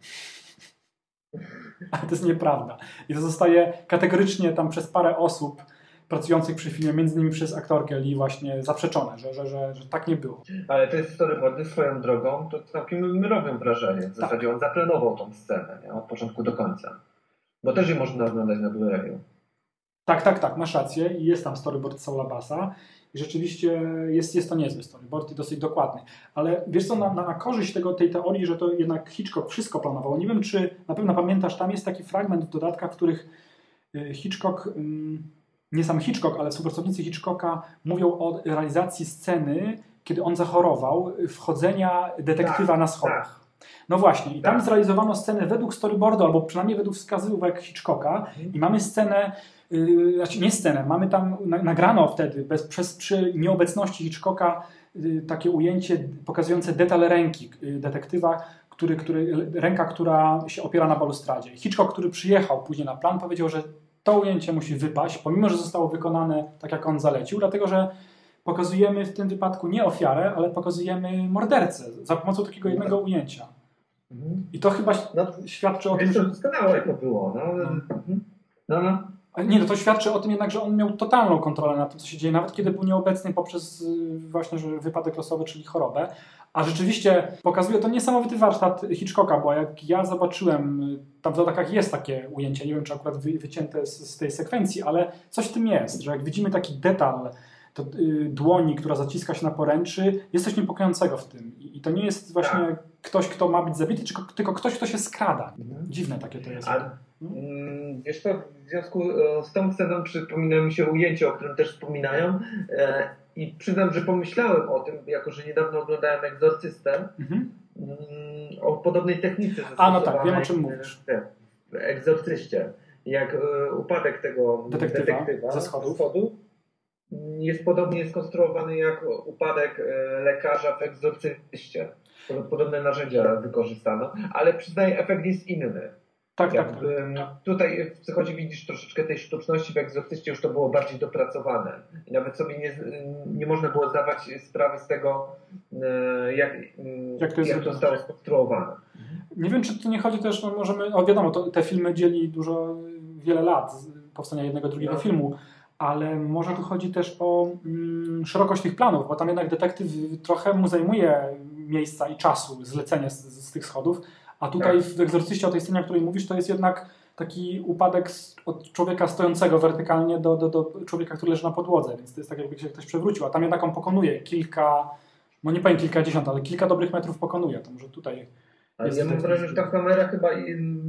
Ale to jest nieprawda. I to zostaje kategorycznie tam przez parę osób pracujących przy filmie, między innymi przez aktorkę Lee właśnie zaprzeczone, że, że, że, że tak nie było. Ale te storyboardy swoją drogą to całkiem robią wrażenie. W zasadzie on zaplanował tą scenę nie? od początku do końca. Bo też je można oglądać na Blu-rayu. Tak, tak, tak, masz rację i jest tam storyboard Saula Bassa i rzeczywiście jest, jest to niezły storyboard i dosyć dokładny. Ale wiesz co, na, na korzyść tego, tej teorii, że to jednak Hitchcock wszystko planował, nie wiem czy na pewno pamiętasz, tam jest taki fragment w dodatkach, w których y, Hitchcock, nie sam Hitchcock, ale współpracownicy Hitchcocka mówią o realizacji sceny, kiedy on zachorował, wchodzenia detektywa Tak, na schodach. tak. No właśnie, i tam Tak. zrealizowano scenę według storyboardu, albo przynajmniej według wskazówek Hitchcocka i mamy scenę, yy, znaczy nie scenę, mamy tam, na, nagrano wtedy bez, przez, przy nieobecności Hitchcocka yy, takie ujęcie pokazujące detal ręki yy, detektywa, który, który, ręka, która się opiera na balustradzie. Hitchcock, który przyjechał później na plan, powiedział, że to ujęcie musi wypaść, pomimo, że zostało wykonane tak, jak on zalecił, dlatego że pokazujemy w tym wypadku nie ofiarę, ale pokazujemy mordercę za pomocą takiego jednego ujęcia. Mhm. I to chyba No, świadczy o tym, że. doskonałe to było. No, Mhm. no, no. Nie, no to świadczy o tym jednak, że on miał totalną kontrolę nad tym, co się dzieje, nawet kiedy był nieobecny poprzez y, właśnie że wypadek losowy, czyli chorobę. A rzeczywiście pokazuje to niesamowity warsztat Hitchcocka, bo jak ja zobaczyłem, tam w dodatkach jest takie ujęcie, nie wiem czy akurat wy, wycięte z, z tej sekwencji, ale coś w tym jest, że jak widzimy taki detal to, y, dłoni, która zaciska się na poręczy, jest coś niepokojącego w tym. I, i to nie jest właśnie Tak. ktoś, kto ma być zabity, tylko, tylko ktoś, kto się skrada. Mhm. Dziwne takie to jest. A, mm, wiesz co, w związku e, z tą sceną przypomina mi się ujęcie, o którym też wspominają e, i przyznam, że pomyślałem o tym, jako że niedawno oglądałem Egzorcystę, Mhm. mm, o podobnej technice A, no tak, wiem, o czym mówisz. W Egzorcyście. Jak e, upadek tego Detektywa ze schodów. mm, jest podobnie skonstruowany jak upadek e, lekarza w Egzorcyście. Pod- Podobne narzędzia wykorzystano, ale przyznaję, efekt jest inny. Tak, tak, tak. Jakby, Tutaj w psychodzie widzisz troszeczkę tej sztuczności, w egzorcyście już to było bardziej dopracowane. I nawet sobie nie, nie można było zdawać sprawy z tego, e, jak, Jak jak to jest jak to zostało skonstruowane. Nie wiem, czy tu nie chodzi też, no możemy, o wiadomo, to, te filmy dzieli dużo, wiele lat z powstania jednego, drugiego No. filmu, ale może tu chodzi też o mm, szerokość tych planów, bo tam jednak detektyw trochę mu zajmuje miejsca i czasu zlecenie z, z tych schodów, a tutaj Tak. w Egzorcyście o tej scenie, o której mówisz, to jest jednak taki upadek od człowieka stojącego wertykalnie do, do, do człowieka, który leży na podłodze, więc to jest tak jakby się ktoś przewrócił, a tam jednak on pokonuje kilka, no nie powiem kilkadziesiąt, ale kilka dobrych metrów pokonuje, to może tutaj Ale Jest ja mam wrażenie, że ta kamera chyba,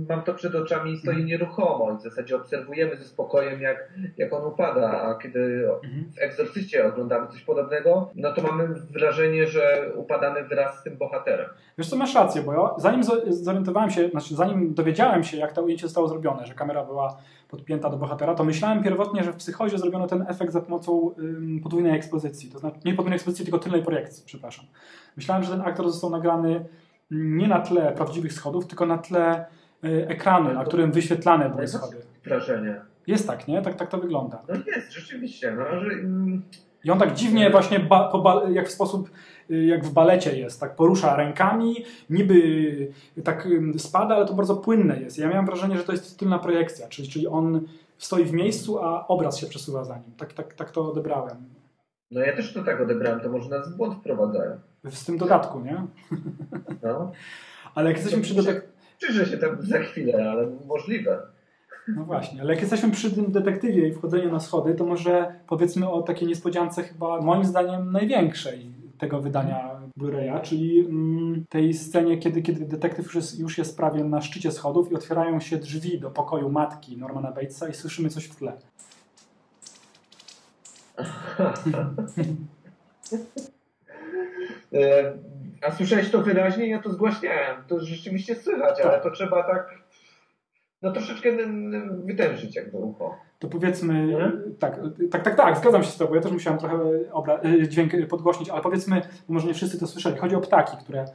mam to przed oczami i stoi nieruchomo. I w zasadzie obserwujemy ze spokojem, jak, jak on upada. A kiedy Mhm. w egzorcyście oglądamy coś podobnego, no to mamy wrażenie, że upadamy wraz z tym bohaterem. Wiesz co, masz rację, bo ja zanim zo- zorientowałem się, znaczy zanim dowiedziałem się, jak to ujęcie zostało zrobione, że kamera była podpięta do bohatera, to myślałem pierwotnie, że w psychozie zrobiono ten efekt za pomocą ym, podwójnej ekspozycji. To znaczy, nie podwójnej ekspozycji, tylko tylnej projekcji, przepraszam. Myślałem, że ten aktor został nagrany nie na tle prawdziwych schodów, tylko na tle y, ekranu, na którym wyświetlane były schody. Wrażenie. Jest tak, nie? Tak, tak to wygląda. No jest, rzeczywiście. No, że, mm, I on tak dziwnie właśnie, ba, ba, jak w sposób, y, jak w balecie jest, tak porusza rękami, niby tak ym, spada, ale to bardzo płynne jest. Ja miałem wrażenie, że to jest tylna projekcja, czyli, czyli on stoi w miejscu, a obraz się przesuwa za nim. Tak, tak, tak to odebrałem. no ja też to tak odebrałem, to może nas w błąd wprowadzają. W tym dodatku, nie? No. Ale jak jesteśmy przy detek- Przyjrzę się tam za chwilę, ale możliwe. No właśnie, ale jak jesteśmy przy tym detektywie i wchodzeniu na schody, to może powiedzmy o takiej niespodziance chyba moim zdaniem największej tego wydania Blu-raya, czyli mm, tej scenie, kiedy, kiedy detektyw już jest, już jest prawie na szczycie schodów i otwierają się drzwi do pokoju matki Normana Batesa i słyszymy coś w tle. (laughs) E, A słyszałeś to wyraźnie? Ja to zgłaśniałem. To rzeczywiście słychać, ale to trzeba tak no troszeczkę wytężyć jakby ucho. To powiedzmy, Mhm. tak, tak, tak, tak, zgadzam się z Tobą, ja też musiałem trochę y, dźwięk podgłośnić, ale powiedzmy, może nie wszyscy to słyszeli, chodzi o ptaki, które,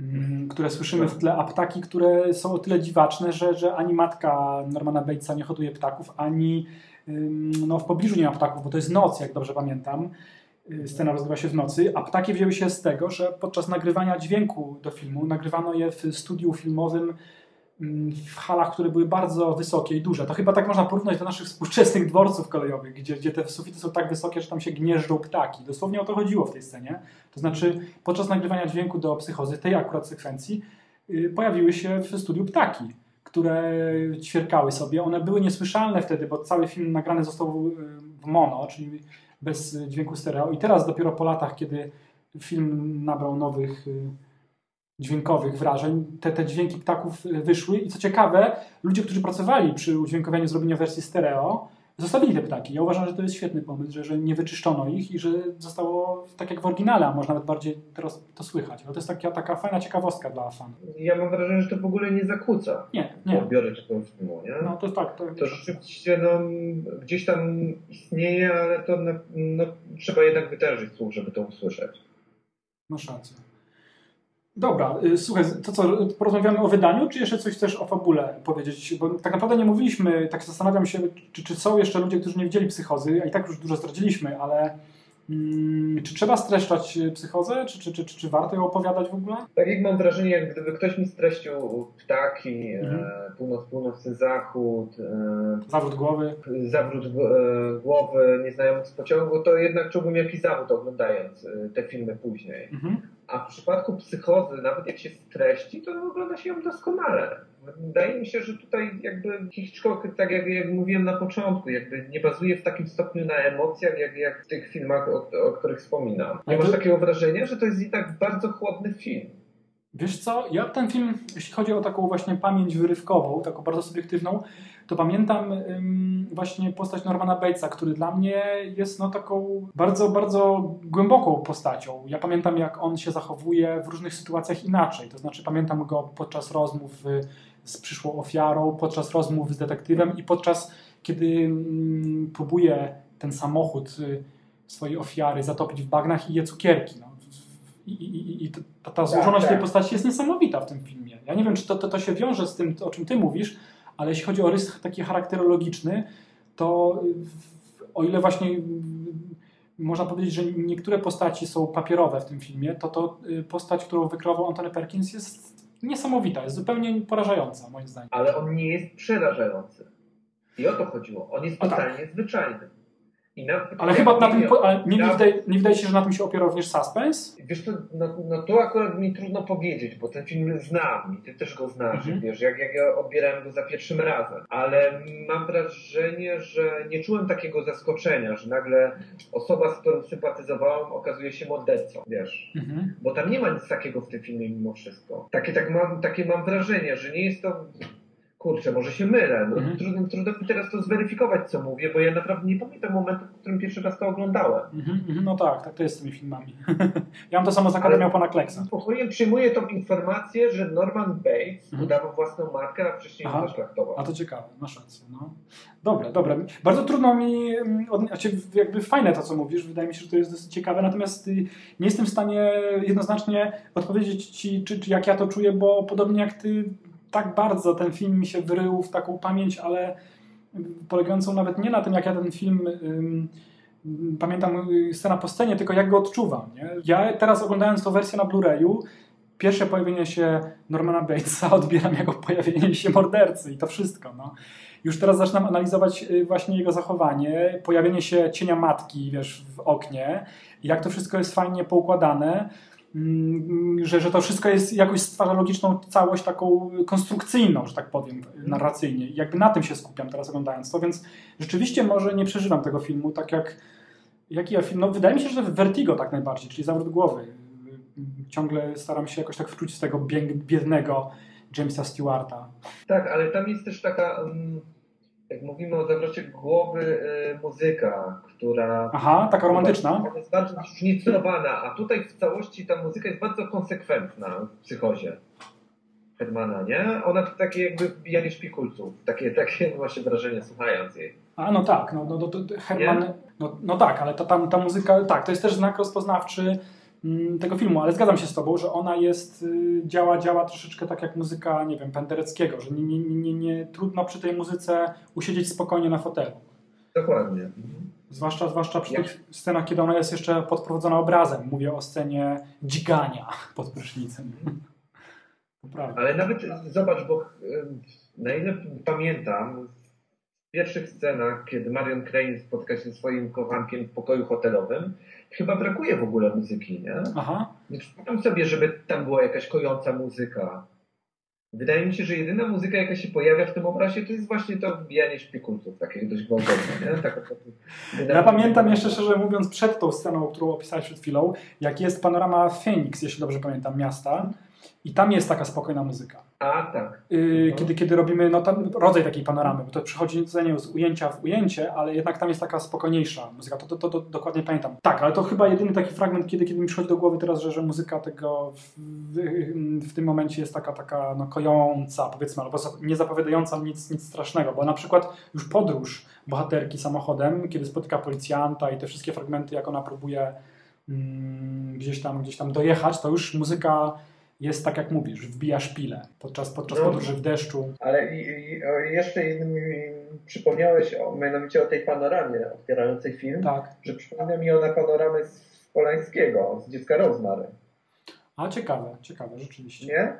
mm, które słyszymy w tle, a ptaki, które są o tyle dziwaczne, że, że ani matka Normana Batesa nie hoduje ptaków, ani no, w pobliżu nie ma ptaków, bo to jest noc, jak dobrze pamiętam. Y, Scena rozgrywa się w nocy, a ptaki wzięły się z tego, że podczas nagrywania dźwięku do filmu nagrywano je w studiu filmowym mm, w halach, które były bardzo wysokie i duże. To chyba tak można porównać do naszych współczesnych dworców kolejowych, gdzie, gdzie te sufity są tak wysokie, że tam się gnieżdżą ptaki. Dosłownie o to chodziło w tej scenie. To znaczy podczas nagrywania dźwięku do psychozy, tej akurat sekwencji, yy, pojawiły się w studiu ptaki, które ćwierkały sobie. One były niesłyszalne wtedy, bo cały film nagrany został yy, w mono, czyli bez dźwięku stereo. I teraz dopiero po latach, kiedy film nabrał nowych yy, dźwiękowych wrażeń, te, te dźwięki ptaków y, wyszły i co ciekawe, ludzie, którzy pracowali przy udźwiękowieniu zrobienia wersji stereo, zostawili te ptaki. Ja uważam, że to jest świetny pomysł, że, że nie wyczyszczono ich i że zostało tak jak w oryginale, a może nawet bardziej teraz to słychać. Bo to jest taka, taka fajna ciekawostka dla fanów. Ja mam wrażenie, że to w ogóle nie zakłóca Nie, nie. odbiory tego filmu, nie? No to jest tak. To, To rzeczywiście no, gdzieś tam istnieje, ale to no, no, trzeba jednak wytężyć słuch, żeby to usłyszeć. Masz rację. Dobra, y, słuchaj, to co, porozmawiamy o wydaniu, czy jeszcze coś chcesz o fabule powiedzieć? Bo tak naprawdę nie mówiliśmy, tak zastanawiam się, czy, czy są jeszcze ludzie, którzy nie widzieli psychozy, a i tak już dużo zdradziliśmy, ale mm, czy trzeba streszczać psychozę, czy, czy, czy, czy, czy warto ją opowiadać w ogóle? Tak jak mam wrażenie, jak gdyby ktoś mi streścił ptaki, Mhm. e, północ, północny zachód, e, Zawrót głowy. zawrót e, głowy, nieznajomy z pociągu, to jednak czułbym jakiś zawód oglądając e, te filmy później. Mhm. A w przypadku psychozy, nawet jak się streści, to ogląda się ją doskonale. Wydaje mi się, że tutaj jakby Hitchcock, tak jak, jak mówiłem na początku, jakby nie bazuje w takim stopniu na emocjach, jak, jak w tych filmach, o, o których wspominam. Nie masz takiego wrażenia, że to jest jednak bardzo chłodny film. Wiesz co, ja ten film, jeśli chodzi o taką właśnie pamięć wyrywkową, taką bardzo subiektywną, to pamiętam ym, właśnie postać Normana Batesa, który dla mnie jest no taką bardzo, bardzo głęboką postacią. Ja pamiętam, jak on się zachowuje w różnych sytuacjach inaczej. To znaczy pamiętam go podczas rozmów y, z przyszłą ofiarą, podczas rozmów z detektywem i podczas, kiedy mm, próbuje ten samochód y, swojej ofiary zatopić w bagnach i je cukierki. No. I, i, i- ta, ta złożoność tak. tej postaci jest niesamowita w tym filmie. Ja nie wiem, czy to, to, to się wiąże z tym, o czym ty mówisz, ale jeśli chodzi o rys taki charakterologiczny, to o ile właśnie można powiedzieć, że niektóre postaci są papierowe w tym filmie, to to y, postać, którą wykreował Antony Perkins jest niesamowita, jest zupełnie porażająca moim zdaniem. Ale on nie jest przerażający. I o to chodziło. On jest tak. totalnie zwyczajny. Ale chyba na tym, po- ale nie, na- wydaje, nie wydaje się, że na tym się opiera również suspense? Wiesz co, no, no to akurat mi trudno powiedzieć, bo ten film znam i ty też go znasz, Mhm. wiesz, jak, jak ja odbierałem go za pierwszym razem. Ale mam wrażenie, że nie czułem takiego zaskoczenia, że nagle osoba, z którą sympatyzowałem, okazuje się mordercą, wiesz. Mhm. Bo tam nie ma nic takiego w tym filmie mimo wszystko. Takie, tak mam, takie mam wrażenie, że nie jest to... Kurczę, może się mylę. No, Mhm. trudno, trudno mi teraz to zweryfikować, co mówię, bo ja naprawdę nie pamiętam momentu, w którym pierwszy raz to oglądałem. Mhm, mhm, no tak, tak to jest z tymi filmami. (laughs) ja mam to samo z Akademią Pana Kleksa. Spokojnie przyjmuję tą informację, że Norman Bates Mhm. udawał własną markę, a wcześniej ją zaszlachtował. A to ciekawe, masz rację. No. Dobra, dobra. Bardzo trudno mi, mm, znaczy jakby fajne to, co mówisz, wydaje mi się, że to jest dosyć ciekawe, natomiast y, nie jestem w stanie jednoznacznie odpowiedzieć Ci, czy, czy jak ja to czuję, bo podobnie jak Ty, tak bardzo ten film mi się wyrył w taką pamięć, ale polegającą nawet nie na tym, jak ja ten film ym, pamiętam y, scena po scenie, tylko jak go odczuwam. Nie? Ja teraz oglądając tą wersję na Blu-rayu, pierwsze pojawienie się Normana Batesa (laughs) odbieram jako pojawienie się mordercy i to wszystko. No. Już teraz zaczynam analizować y, właśnie jego zachowanie, pojawienie się cienia matki, wiesz, w oknie, jak to wszystko jest fajnie poukładane, że, że to wszystko jest jakoś stwarza logiczną całość taką konstrukcyjną, że tak powiem, narracyjnie. I jakby na tym się skupiam teraz oglądając to, więc rzeczywiście może nie przeżywam tego filmu tak jak jaki ja film, no wydaje mi się, że Vertigo tak najbardziej, czyli zawrót głowy. Ciągle staram się jakoś tak wczuć z tego biednego Jamesa Stewarta. Tak, ale tam jest też taka, mm, jak mówimy o zawrocie głowy, y, muzyka, która Aha, taka romantyczna. Jest bardzo zróżnicowana, a tutaj w całości ta muzyka jest bardzo konsekwentna w psychozie Hermana, nie? Ona to takie jakby wbijanie szpikulców, takie, takie (laughs) się wrażenie słuchając jej. A no tak, no, no, no to Herman, no, no tak, ale to tam ta muzyka, tak, to jest też znak rozpoznawczy tego filmu, ale zgadzam się z tobą, że ona jest, y, działa, działa troszeczkę tak jak muzyka, nie wiem, Pendereckiego, że nie, nie, nie, nie, trudno przy tej muzyce usiedzieć spokojnie na fotelu. Dokładnie. Zwłaszcza, zwłaszcza przy Jak- tych scenach, kiedy ona jest jeszcze podprowadzona obrazem. Mówię o scenie dzigania (laughs) pod prysznicem. Ale nawet zobacz, bo em, na ile pamiętam, pierwszych scenach, kiedy Marion Crane spotka się ze swoim kochankiem w pokoju hotelowym, chyba brakuje w ogóle muzyki, nie? Aha. Nie przypominam sobie, żeby tam była jakaś kojąca muzyka. Wydaje mi się, że jedyna muzyka, jaka się pojawia w tym obrazie, to jest właśnie to wbijanie szpikulców, takie dość gwałtowne, nie? Tak, Ja pamiętam jeszcze szczerze mówiąc przed tą sceną, którą opisałeś przed chwilą, jak jest panorama Phoenix, jeśli dobrze pamiętam, miasta i tam jest taka spokojna muzyka. A, tak. Yy, Mhm. kiedy, kiedy robimy no, tam, rodzaj takiej panoramy, bo to przychodzi z ujęcia w ujęcie, ale jednak tam jest taka spokojniejsza muzyka. To, to, to, to dokładnie pamiętam. Tak, ale to chyba jedyny taki fragment, kiedy, kiedy mi przychodzi do głowy teraz, że, że muzyka tego w, w, w tym momencie jest taka, taka no, kojąca, powiedzmy, albo nie zapowiadająca nic, nic strasznego, bo na przykład już podróż bohaterki samochodem, kiedy spotyka policjanta i te wszystkie fragmenty, jak ona próbuje mm, gdzieś, tam, gdzieś tam dojechać, to już muzyka jest tak jak mówisz, wbija szpilę podczas, podczas No. podróży w deszczu. Ale i, i, jeszcze jednym mi przypomniałeś, o, mianowicie o tej panoramie otwierającej film, Tak. że przypomina mi ona panoramę z, Polańskiego, z Dziecka Rozmary, A ciekawe, ciekawe, rzeczywiście. nie?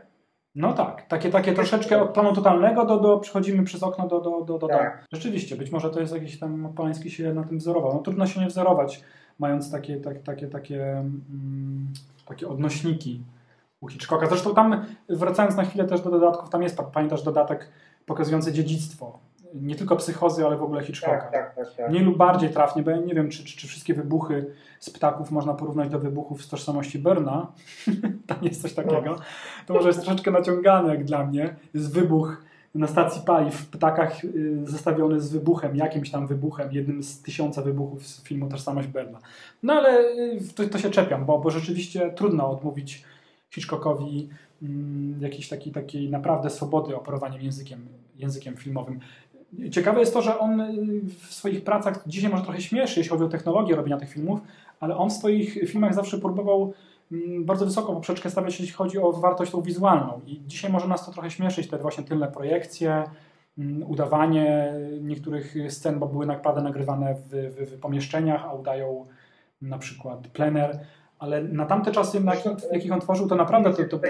No tak, takie, takie troszeczkę od planu totalnego do, do przechodzimy przez okno do, do, do, do Tak. Rzeczywiście, być może to jest jakiś tam Polański się na tym wzorował. No trudno się nie wzorować, mając takie, tak, takie, takie, mm, takie odnośniki u Hitchcocka. Zresztą tam, wracając na chwilę też do dodatków, tam jest, pamiętasz, dodatek pokazujący dziedzictwo. Nie tylko psychozy, ale w ogóle Hitchcocka. Tak, tak, tak. tak. Mniej lub bardziej trafnie, bo ja nie wiem, czy, czy, czy wszystkie wybuchy z ptaków można porównać do wybuchów z tożsamości Berna. (laughs) Tam jest coś takiego. To może jest troszeczkę naciągane jak dla mnie. Jest wybuch na stacji paliw w ptakach y, zestawiony z wybuchem, jakimś tam wybuchem, jednym z tysiąca wybuchów z filmu Tożsamość Berna. No ale y, to, to się czepiam, bo, bo rzeczywiście trudno odmówić Hitchcockowi mm, jakiejś takiej, takiej naprawdę swobody operowaniem językiem, językiem filmowym. Ciekawe jest to, że on y, w swoich pracach, dzisiaj może trochę śmieszy, jeśli chodzi o technologię robienia tych filmów, ale on w swoich filmach zawsze próbował mm, bardzo wysoko poprzeczkę stawiać, jeśli chodzi o wartość tą wizualną. I dzisiaj może nas to trochę śmieszyć, te właśnie tylne projekcje, mm, udawanie niektórych scen, bo były naprawdę nagrywane w, w, w pomieszczeniach, a udają na przykład plener, ale na tamte czasy, na jakich, w jakich on tworzył, to naprawdę to... to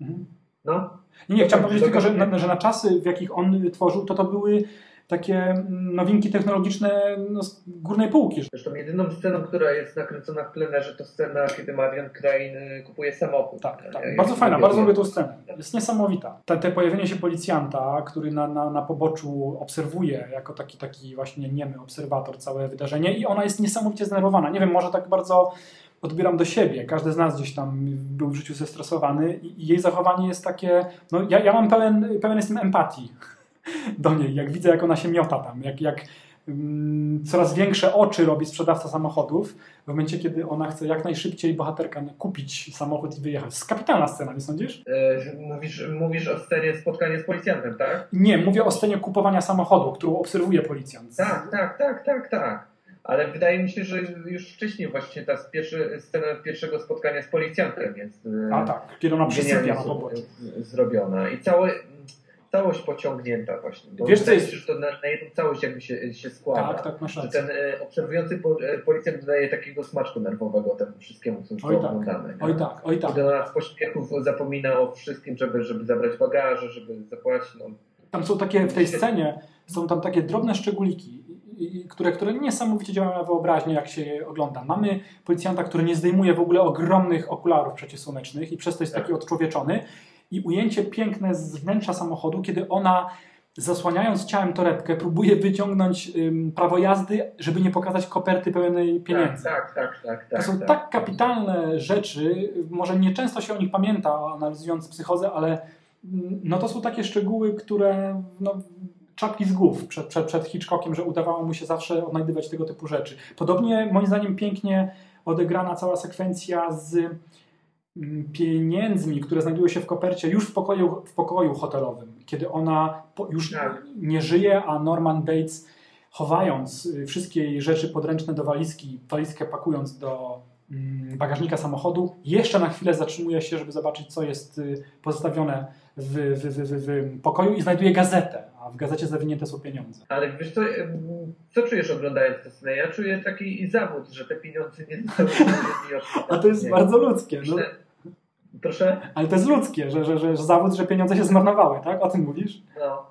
mhm. No, Nie, nie, chciałem powiedzieć tylko, że na, że na czasy, w jakich on tworzył, to to były takie mm, nowinki technologiczne no, z górnej półki. zresztą jedyną sceną, która jest nakręcona w plenerze, to scena, kiedy Marion Crane y, kupuje samochód. Tak, tak. Jak Bardzo fajna, bardzo lubię tą scenę. Jest niesamowita. Te, te pojawienie się policjanta, który na, na, na poboczu obserwuje jako taki, taki właśnie niemy obserwator całe wydarzenie i ona jest niesamowicie zdenerwowana. Nie wiem, może tak bardzo odbieram do siebie. Każdy z nas gdzieś tam był w życiu zestresowany i jej zachowanie jest takie, no ja, ja mam pełen, pełen jestem empatii (laughs) do niej, jak widzę jak ona się miota tam, jak, jak mm, coraz większe oczy robi sprzedawca samochodów w momencie, kiedy ona chce jak najszybciej bohaterka kupić samochód i wyjechać. To jest kapitalna scena, nie sądzisz? Y, Mówisz, mówisz o scenie spotkania z policjantem, tak? Nie, mówię o scenie kupowania samochodu, którą obserwuje policjant. Tak, tak, tak, tak, tak. Ale wydaje mi się, że już wcześniej właśnie ta pierwszy, scena pierwszego spotkania z policjantem jest y, A tak, kiedy ona przysypia na z- poboczu. z- zrobiona. I całe, całość pociągnięta właśnie. Bo Wiesz, co jest- że to na, na jedną całość jakby się, się składa. Tak, tak, masz Że rację. ten e, obserwujący po, e, policjant dodaje takiego smaczku nerwowego temu wszystkiemu, co, co Oj tak, oglądamy. nie? oj tak, oj tak. Kiedy ona w pośpiechu zapomina o wszystkim, żeby, żeby zabrać bagaże, żeby zapłacić. No. Tam są takie, w tej scenie są tam takie drobne szczególiki, i- które, które niesamowicie działają na wyobraźnię, jak się je ogląda. Mamy policjanta, który nie zdejmuje w ogóle ogromnych okularów przeciwsłonecznych i przez to jest taki odczłowieczony. I ujęcie piękne z wnętrza samochodu, kiedy ona zasłaniając ciałem torebkę, próbuje wyciągnąć ym, prawo jazdy, żeby nie pokazać koperty pełnej pieniędzy. Tak, tak, tak, tak. To są tak kapitalne rzeczy, może nie często się o nich pamięta, analizując psychozę, ale mm, no to są takie szczegóły, które no, czapki z głów przed, przed, przed Hitchcockiem, że udawało mu się zawsze odnajdywać tego typu rzeczy. Podobnie moim zdaniem pięknie odegrana cała sekwencja z mm, pieniędzmi, które znajdują się w kopercie już w pokoju, w pokoju hotelowym, kiedy ona po, już Tak. nie żyje, a Norman Bates chowając y, wszystkie jej rzeczy podręczne do walizki, walizkę pakując do mm, bagażnika samochodu, jeszcze na chwilę zatrzymuje się, żeby zobaczyć, co jest y, pozostawione w, w, w, w, w pokoju i znajduje gazetę, a w gazecie zawinięte są pieniądze. Ale wiesz co, co czujesz oglądając tę scenę? Ja czuję taki zawód, że te pieniądze nie zostały (laughs) A to jest nie. bardzo ludzkie. No, Proszę? Ale to jest ludzkie, że, że, że, że zawód, że pieniądze się zmarnowały, tak? O tym mówisz? No.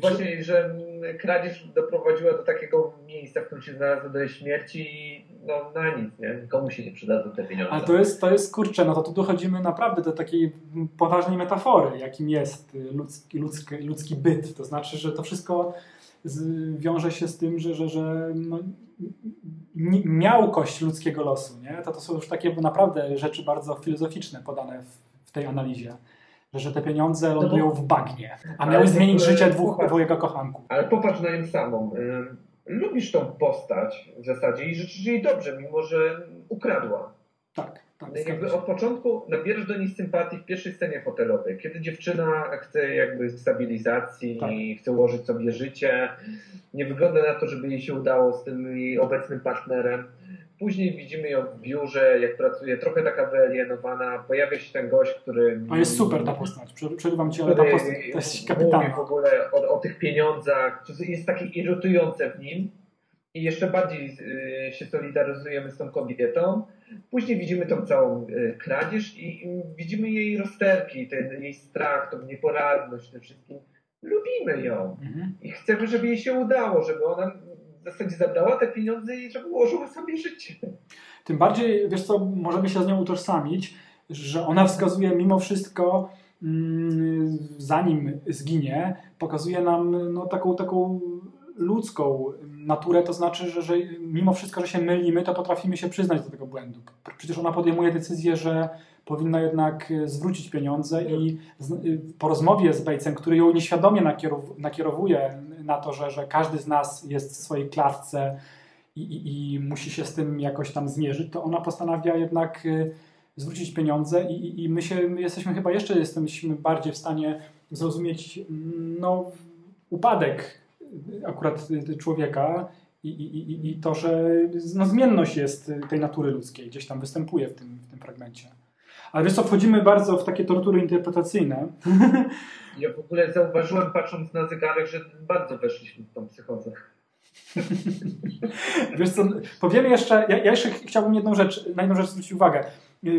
Właśnie, że kradzież doprowadziła do takiego miejsca, w którym się znalazło do jej śmierci i no na nic, nie? Nikomu się nie przydadzą te pieniądze. Ale to jest, to jest kurczę, no to tu dochodzimy naprawdę do takiej poważnej metafory, jakim jest ludzki, ludzki, ludzki byt. To znaczy, że to wszystko z, wiąże się z tym, że, że, że no, mi- miałkość ludzkiego losu, nie? To, to są już takie naprawdę rzeczy bardzo filozoficzne podane w, w tej analizie. Że, te pieniądze lądują w bagnie, a miały zmienić to- życie dwóch, popatrz. kochanków. Ale popatrz na nią samą. Ym, Lubisz tą postać w zasadzie i życzysz jej dobrze, mimo że ukradła. Tak, tak. No Jakby od początku nabierasz do niej sympatii w pierwszej scenie hotelowej, kiedy dziewczyna chce jakby stabilizacji, Tak. chce ułożyć sobie życie. Nie wygląda na to, żeby jej się udało z tym jej obecnym partnerem. Później widzimy ją w biurze, jak pracuje, trochę taka wyalienowana. Pojawia się ten gość, który. A jest super ta postać. Prze- Przerywam ci, ale ta postać to jest Mówi kapitalna. w ogóle o, o tych pieniądzach, jest takie irytujące w nim. I jeszcze bardziej y, się solidaryzujemy z tą kobietą. Później widzimy tą całą y, kradzież i, i widzimy jej rozterki, ten jej strach, tą nieporadność, tym wszystkim. Lubimy ją Mhm. i chcemy, żeby jej się udało, żeby ona w zasadzie zabrała te pieniądze i żeby ułożyła sobie życie. Tym bardziej, wiesz co, możemy się z nią utożsamić, że ona wskazuje mimo wszystko, mm, zanim zginie, pokazuje nam no, taką, taką ludzką naturę, to znaczy, że, że mimo wszystko, że się mylimy, to potrafimy się przyznać do tego błędu. Przecież ona podejmuje decyzję, że powinna jednak e, zwrócić pieniądze i y, po rozmowie z Batesem, który ją nieświadomie nakierow, nakierowuje na to, że, że każdy z nas jest w swojej klatce i, i, i musi się z tym jakoś tam zmierzyć, to ona postanawia jednak y, zwrócić pieniądze i, i- my się my jesteśmy chyba jeszcze jesteśmy bardziej w stanie zrozumieć mm, no, upadek akurat człowieka i, i, i- to, że no, zmienność jest tej natury ludzkiej, gdzieś tam występuje w tym, w tym fragmencie. Ale wiesz co, wchodzimy bardzo w takie tortury interpretacyjne. (laughs) Ja w ogóle zauważyłem, patrząc na zegarek, że bardzo weszliśmy w tą psychozę. (laughs) Wiesz co, powiemy jeszcze, ja, ja jeszcze chciałbym jedną rzecz, na jedną rzecz zwrócić uwagę.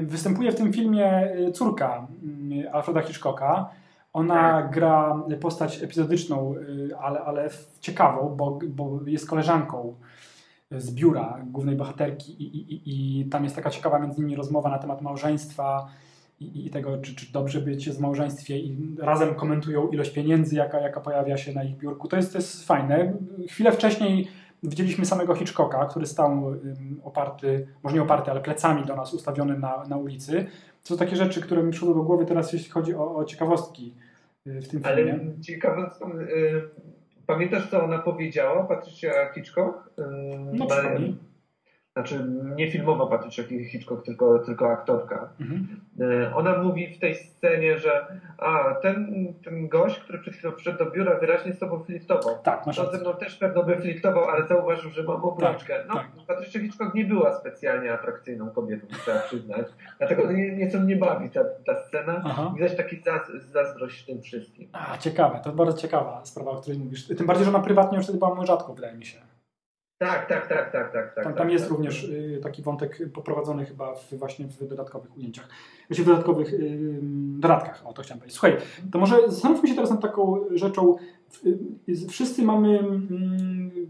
Występuje w tym filmie y, córka y, Alfreda Hitchcocka. Ona Tak. gra postać epizodyczną, y, ale, ale ciekawą, bo, bo jest koleżanką z biura głównej bohaterki i, i, i- tam jest taka ciekawa między nimi rozmowa na temat małżeństwa i, i tego, czy, czy dobrze być w małżeństwie i razem komentują ilość pieniędzy, jaka, jaka pojawia się na ich biurku. To jest, to jest fajne. Chwilę wcześniej widzieliśmy samego Hitchcocka, który stał oparty, może nie oparty, ale plecami do nas ustawiony na, na ulicy. To są takie rzeczy, które mi przychodzą do głowy teraz, jeśli chodzi o, o ciekawostki y, w tym Ale filmie. ciekawostką, y, pamiętasz co ona powiedziała, Patricia Hitchcock? No, na-. Znaczy nie filmowa Patricia Hitchcock, tylko, tylko aktorka. Mhm. Y, Ona mówi w tej scenie, że a, ten, ten gość, który przed chwilą wszedł do biura, wyraźnie z tobą flirtował. Tak, masz No ze mną też pewno by flirtował, ale zauważył, że mam obrączkę. No, tak. Patricia Hitchcock nie była specjalnie atrakcyjną kobietą, trzeba przyznać. Dlatego nie, nieco mnie bawi ta, ta scena. Aha. Widać taki zaz, zazdrość w tym wszystkim. A, ciekawe, to bardzo ciekawa sprawa, o której mówisz. Tym bardziej, że ona prywatnie już wtedy była rzadko, wydaje mi się. Tak, tak, tak, tak, tak. tak Tam, tak, tam jest tak. również y, taki wątek poprowadzony chyba w, właśnie w dodatkowych ujęciach. Znaczy w dodatkowych y, dodatkach, o to chciałem powiedzieć. Słuchaj, to może zastanówmy się teraz nad taką rzeczą. Y, Wszyscy mamy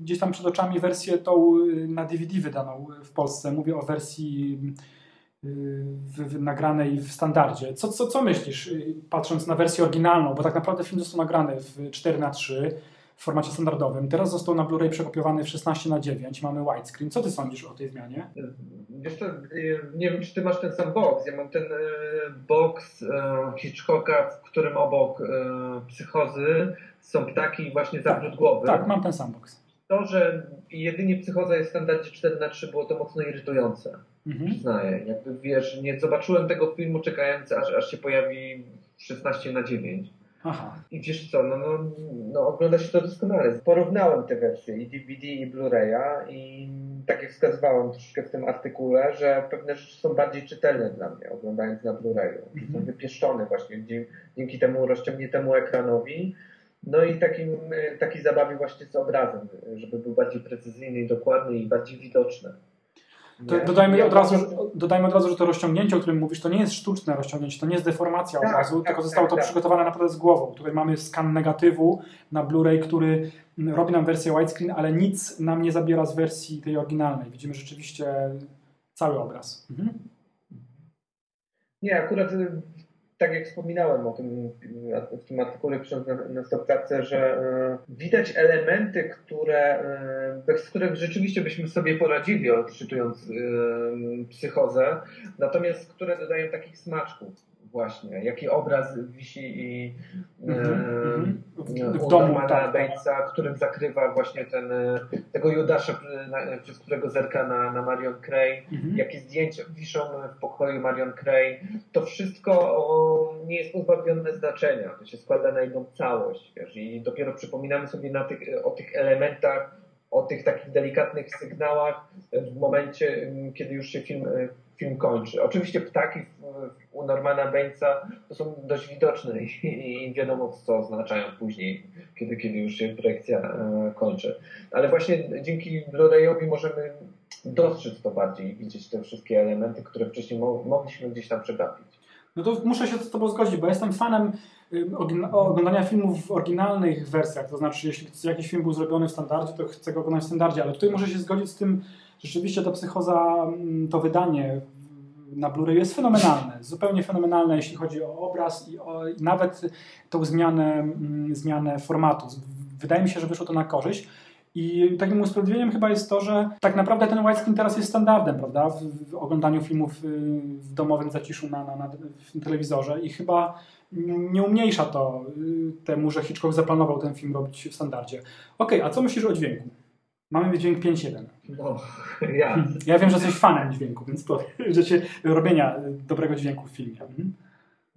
gdzieś tam przed oczami wersję tą na DVD wydaną w Polsce. Mówię o wersji w, w, nagranej w standardzie. Co, co, co myślisz, patrząc na wersję oryginalną, bo tak naprawdę film został nagrany w 4 na 3 w formacie standardowym. Teraz został na Blu-ray przekopiowany w 16 na 9 mamy widescreen. Co ty sądzisz o tej zmianie? Wiesz co, y, nie wiem, czy ty masz ten sam box. Ja mam ten y, box y, Hitchcocka, w którym obok psychozy są ptaki właśnie zawrót głowy. Tak, mam ten sam box. To, że jedynie psychoza jest w standardzie 4 na 3 było to mocno irytujące. Mhm. Przyznaję. Jakby wiesz, nie zobaczyłem tego filmu czekając, aż, aż się pojawi 16 na 9. Aha. I wiesz co, no, no, no ogląda się to doskonale. Porównałem te wersje i DVD i Blu-raya i tak jak wskazywałem troszkę w tym artykule, że pewne rzeczy są bardziej czytelne dla mnie oglądając na Blu-rayu. Że Są wypieszczone właśnie dzięki, temu rozciągniętemu ekranowi. No i takim, y, takiej zabawie właśnie z obrazem, żeby był bardziej precyzyjny i dokładny i bardziej widoczny. To Nie? dodajmy, Ja od razu, uważam, dodajmy od razu, że to rozciągnięcie, o którym mówisz, to nie jest sztuczne rozciągnięcie, to nie jest deformacja Tak, obrazu, tak, tylko tak, zostało to tak. przygotowane naprawdę z głową. Tutaj mamy skan negatywu na Blu-ray, który robi nam wersję widescreen, ale nic nam nie zabiera z wersji tej oryginalnej. Widzimy rzeczywiście cały obraz. Mhm. Nie, akurat y, tak jak wspominałem o tym w tym artykule pisząc na, na stopklatce, że y, widać elementy, które, y, bez których rzeczywiście byśmy sobie poradzili odczytując y, psychozę, natomiast które dodają takich smaczków właśnie, jaki obraz wisi i y, Mhm, mhm. W- u domu, tak, tak. Batesa, którym zakrywa właśnie ten, y, tego Judasza, przez którego zerka na, na Marion Crane Mhm. jakie zdjęcia wiszą w pokoju Marion Crane, to wszystko o, nie jest pozbawione znaczenia. To się składa na jedną całość. Wiesz, I dopiero przypominamy sobie na tych, o tych elementach, o tych takich delikatnych sygnałach w momencie, mm, kiedy już się film, film kończy. Oczywiście ptaki w, w, u Normana Bainesa to są dość widoczne i, i wiadomo, co oznaczają później, kiedy, kiedy już się projekcja e, kończy. Ale właśnie dzięki Blu-rayowi możemy dostrzec to bardziej i widzieć te wszystkie elementy, które wcześniej mo mogliśmy gdzieś tam przegapić. No to muszę się z Tobą zgodzić, bo jestem fanem oglądania filmów w oryginalnych wersjach. To znaczy, jeśli jakiś film był zrobiony w standardzie, to chcę go oglądać w standardzie, ale tutaj muszę się zgodzić z tym, rzeczywiście ta psychoza, mm, to wydanie na Blu-ray jest fenomenalne. Zupełnie fenomenalne, jeśli chodzi o obraz i, o, i nawet tą zmianę, mm, zmianę formatu. Wydaje mi się, że wyszło to na korzyść. I takim usprawiedliwieniem chyba jest to, że tak naprawdę ten widescreen teraz jest standardem, prawda, w, w oglądaniu filmów y, w domowym zaciszu na, na, na telewizorze i chyba nie umniejsza to y, temu, że Hitchcock zaplanował ten film robić w standardzie. Okej, a co myślisz o dźwięku? Mamy dźwięk 5.1. No, ja. Ja wiem, że jesteś fanem dźwięku, więc to, że się robienia dobrego dźwięku w filmie. Mhm.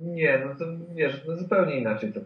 Nie, no to wiesz, no zupełnie inaczej to.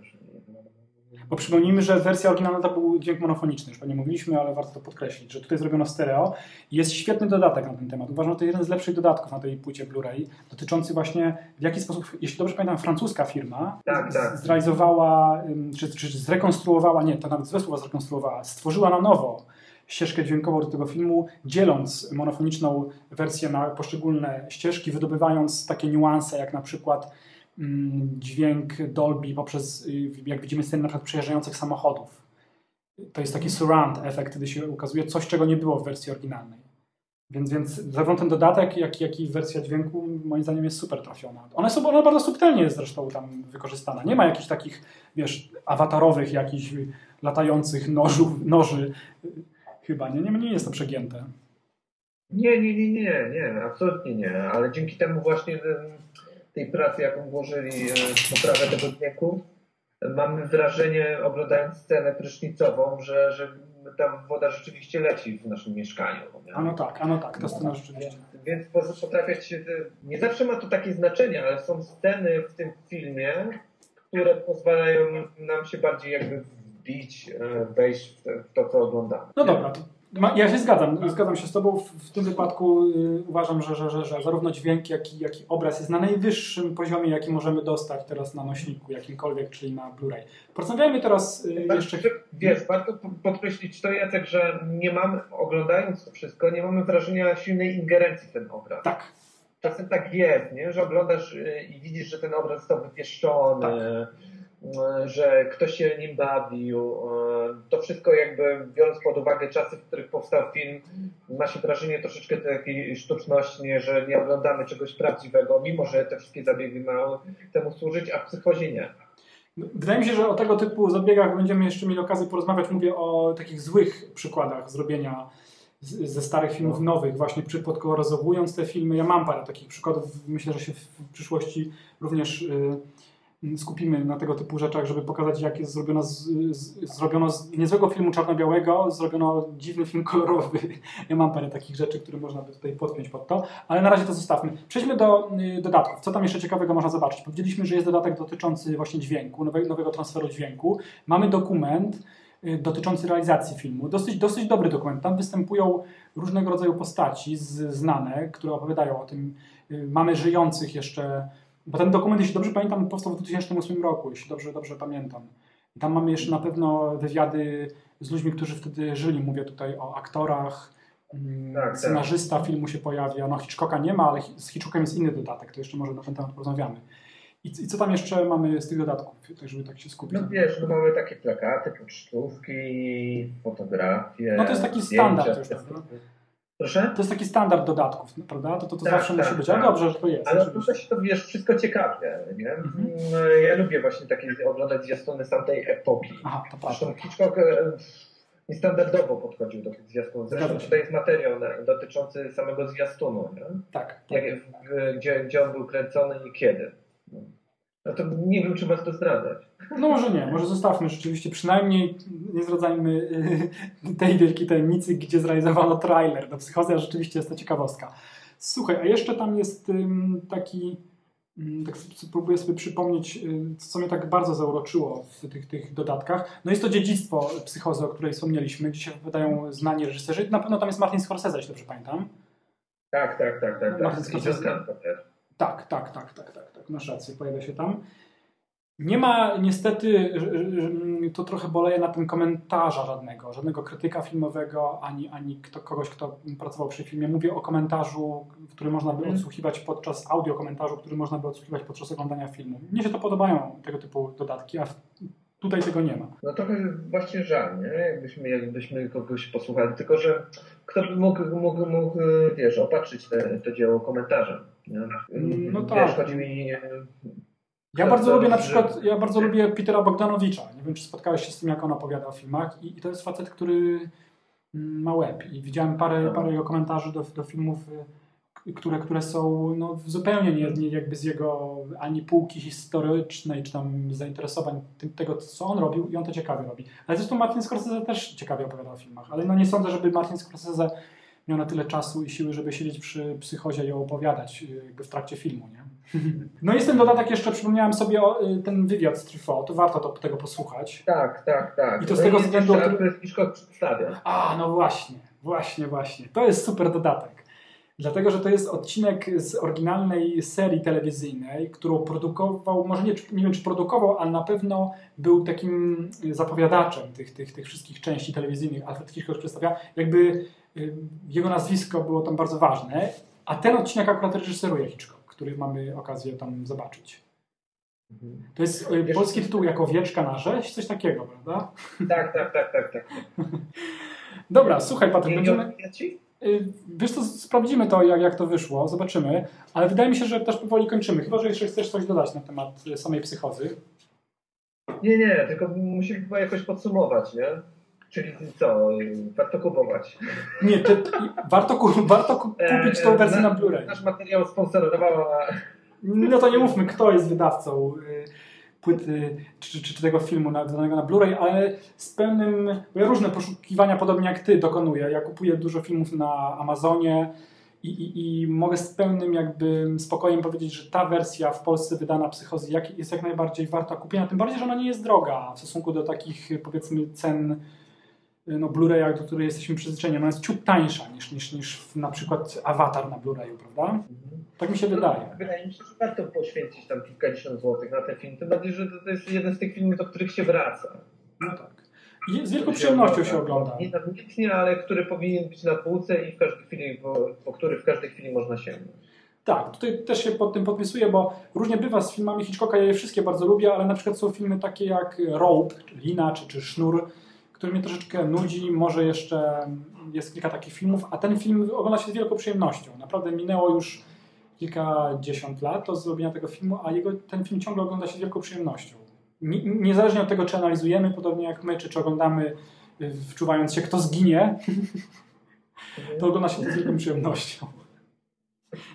Bo przypomnijmy, że wersja oryginalna to był dźwięk monofoniczny, już o nie mówiliśmy, ale warto to podkreślić, że tutaj zrobiono stereo i jest świetny dodatek na ten temat. Uważam, że to jeden z lepszych dodatków na tej płycie Blu-ray, dotyczący właśnie w jaki sposób, jeśli dobrze pamiętam, francuska firma Tak, tak. zrealizowała, czy, czy zrekonstruowała, nie, to nawet złe słowa zrekonstruowała, stworzyła na nowo ścieżkę dźwiękową do tego filmu, dzieląc monofoniczną wersję na poszczególne ścieżki, wydobywając takie niuanse, jak na przykład mm, dźwięk Dolby poprzez, y, jak widzimy sceny na przykład przejeżdżających samochodów. To jest taki surround efekt, wtedy się ukazuje coś, czego nie było w wersji oryginalnej. Więc, więc zarówno ten dodatek, jak, jak i wersja dźwięku moim zdaniem jest super trafiona. Ona, jest, ona bardzo subtelnie jest zresztą tam wykorzystana. Nie ma jakichś takich, wiesz, awatarowych, jakichś latających nożów, noży. Chyba, nie, nie, nie jest to przegięte. Nie, nie, nie, nie, nie, absolutnie nie, ale dzięki temu właśnie tej pracy, jaką włożyli e, w poprawę tego dźwięku, mamy wrażenie, oglądając scenę prysznicową, że, że ta woda rzeczywiście leci w naszym mieszkaniu. nie? A no tak, a no tak, to scena rzeczywiście. Więc potrafię się. Nie zawsze ma to takie znaczenie, ale są sceny w tym filmie, które pozwalają nam się bardziej jakby wbić, e, wejść w, te, w to, co oglądamy. No dobra, ja się zgadzam, zgadzam się z Tobą. W, tym wypadku y, uważam, że, że, że, że zarówno dźwięk, jak i, jak i obraz jest na najwyższym poziomie, jaki możemy dostać teraz na nośniku, jakimkolwiek, czyli na Blu-ray. Porozmawiajmy teraz y, jeszcze... Wiesz, warto podkreślić to, Jacek, że nie mamy, oglądając to wszystko, nie mamy wrażenia silnej ingerencji w ten obraz. Tak, Czasem tak jest, nie? że oglądasz y, i widzisz, że ten obraz został wypieszczony, y, że ktoś się nim bawił. y, To wszystko jakby biorąc pod uwagę czasy, w których powstał film, ma się wrażenie troszeczkę takiej sztuczności, że nie oglądamy czegoś prawdziwego, mimo że te wszystkie zabiegi mają temu służyć, a w psychozie nie. Wydaje mi się, że o tego typu zabiegach będziemy jeszcze mieli okazję porozmawiać. Mówię o takich złych przykładach zrobienia ze starych filmów nowych, właśnie podkoloryzowując te filmy. Ja mam parę takich przykładów. Myślę, że się w przyszłości również y, skupimy na tego typu rzeczach, żeby pokazać, jak jest zrobiona z, z, zrobiono z niezłego filmu czarno-białego, zrobiono dziwny film kolorowy. (laughs) Ja mam parę takich rzeczy, które można by tutaj podpiąć pod to, ale na razie to zostawmy. Przejdźmy do y, dodatków. Co tam jeszcze ciekawego można zobaczyć? Powiedzieliśmy, że jest dodatek dotyczący właśnie dźwięku, nowe, nowego transferu dźwięku. Mamy dokument y, dotyczący realizacji filmu. Dosyć, dosyć dobry dokument. Tam występują różnego rodzaju postaci z, znane, które opowiadają o tym. Y, Mamy żyjących jeszcze bo ten dokument, jeśli dobrze pamiętam, powstał w 2008 roku, jeśli dobrze, dobrze pamiętam. I tam mamy jeszcze na pewno wywiady z ludźmi, którzy wtedy żyli. Mówię tutaj o aktorach, mm, Tak, tak. scenarzysta filmu się pojawia. No Hitchcocka nie ma, ale z Hitchcockiem jest inny dodatek, to jeszcze może na ten temat porozmawiamy. I, I co tam jeszcze mamy z tych dodatków, tak żeby tak się skupić? No wiesz, no mamy takie plakaty, pocztówki, fotografie. No to jest taki standard już, prawda? Proszę? To jest taki standard dodatków, no, prawda? To, to, to Tak, zawsze tak, musi być. tak. Ale dobrze, że to jest. Ale oczywiście. się to wiesz, wszystko ciekawie, nie? Mhm. Mm, Ja lubię właśnie takie oglądać zwiastuny z tamtej epoki. Aha, to. Zresztą Hitchcock e, niestandardowo podchodził do tych zwiastunów. Zresztą tutaj jest materiał dotyczący samego zwiastunu, nie? Tak. Jak, w, gdzie, gdzie on był kręcony i kiedy. No to nie wiem, czy warto zdradzać. No może nie, może zostawmy rzeczywiście, przynajmniej nie zdradzajmy y, tej wielkiej tajemnicy, gdzie zrealizowano trailer do psychozy, a rzeczywiście jest to ciekawostka. Słuchaj, a jeszcze tam jest taki, tak próbuję sobie przypomnieć, y, co mnie tak bardzo zauroczyło w tych, tych dodatkach. No jest to dziedzictwo psychozy, o której wspomnieliśmy, gdzie się wydają znani reżyserzy. Na pewno tam jest Martin Scorsese, jeśli dobrze pamiętam. Tak, tak, tak, tak. Martin tak. I Scorsese. Carpenter. Tak, tak, tak, tak, tak, tak, masz rację, pojawia się tam. Nie ma niestety, że- to trochę boleje na tym komentarza żadnego, żadnego krytyka filmowego, ani, ani kto, kogoś, kto pracował przy filmie. Mówię o komentarzu, który można by Mhm. odsłuchiwać podczas, audio komentarzu, który można by odsłuchiwać podczas oglądania filmu. Mnie się to podobają, tego typu dodatki, a tutaj tego nie ma. No trochę właśnie żal, nie? Jakbyśmy, jakbyśmy kogoś posłuchali, tylko że kto by mógł, mógł, mógł wiesz, opatrzyć te, to dzieło komentarzem. Nie? No wiesz, tak. chodzi mi... Ja bardzo lubię na przykład, ja bardzo lubię Petera Bogdanowicza. Nie wiem, czy spotkałeś się z tym, jak on opowiada o filmach. I, i to jest facet, który mm, ma łeb. I widziałem parę, No. parę jego komentarzy do, do filmów, y, które, które są no, zupełnie nie, nie jakby z jego ani półki historycznej, czy tam zainteresowań tym, tego, co on robił i on to ciekawie robi. Ale zresztą Martin Scorsese też ciekawie opowiada o filmach. Ale no nie sądzę, żeby Martin Scorsese miał na tyle czasu i siły, żeby siedzieć przy psychozie i opowiadać y, w trakcie filmu, nie? (laughs) No jest ten dodatek jeszcze, przypomniałem sobie o, y, ten wywiad z Truffaut, to warto to, tego posłuchać. Tak, tak, tak. I to z No tego jest względu- Hitchcock przedstawia. A, no właśnie, właśnie, właśnie. To jest super dodatek. Dlatego, że to jest odcinek z oryginalnej serii telewizyjnej, którą produkował, może nie, nie wiem czy produkował, ale na pewno był takim zapowiadaczem tych, tych, tych wszystkich części telewizyjnych. Alfred Hitchcock przedstawia, jakby y, jego nazwisko było tam bardzo ważne, a ten odcinek akurat reżyseruje Hitchcock, który mamy okazję tam zobaczyć. To jest y, Wiesz- polski tytuł jako Wieczka na rzeź, coś takiego, prawda? Tak, tak, tak, tak. tak. (laughs) Dobra, słuchaj Patryk, będziemy... Y, Wiesz co, sprawdzimy to, jak, jak to wyszło, zobaczymy, ale wydaje mi się, że też powoli kończymy, chyba, że jeszcze chcesz coś dodać na temat y, samej psychozy. Nie, nie, tylko musimy chyba jakoś podsumować, nie? Czyli co, warto kupować. Nie, ty, warto, ku, warto ku, kupić tą E, wersję na- na Blu-ray. Nasz materiał sponsorowała No to nie mówmy, kto jest wydawcą y, płyty czy, czy, czy tego filmu na- wydanego na Blu-ray, ale z pełnym, bo ja różne poszukiwania, podobnie jak ty, dokonuję. Ja kupuję dużo filmów na Amazonie i, i, i mogę z pełnym jakby spokojem powiedzieć, że ta wersja w Polsce wydana psychozy jest jak najbardziej warta kupienia, tym bardziej, że ona nie jest droga w stosunku do takich powiedzmy cen no, Blu-raya, do której jesteśmy przyzwyczajeni. Ona jest ciut tańsza niż, niż, niż na przykład Avatar na Blu-rayu, prawda? Tak mi się wydaje. Wydaje mi się, że warto poświęcić tam kilkadziesiąt złotych na ten film. Tym bardziej, że to, jest jeden z tych filmów, do których się wraca. No tak. I z wielką przyjemnością się ogląda. Nie namiętnie, ale który powinien być na półce i w każdej chwili, po, po który w każdej chwili można sięgnąć. Tak, tutaj też się pod tym podpisuję, bo różnie bywa z filmami Hitchcocka, ja je wszystkie bardzo lubię, ale na przykład są filmy takie jak Rope, czy Lina, czy, czy Sznur, który mnie troszeczkę nudzi, może jeszcze jest kilka takich filmów, a ten film ogląda się z wielką przyjemnością. Naprawdę minęło już kilkadziesiąt lat od zrobienia tego filmu, a jego, ten film ciągle ogląda się z wielką przyjemnością. Nie, niezależnie od tego, czy analizujemy, podobnie jak my, czy, czy oglądamy, y, wczuwając się, kto zginie, (laughs) to ogląda się to z wielką przyjemnością.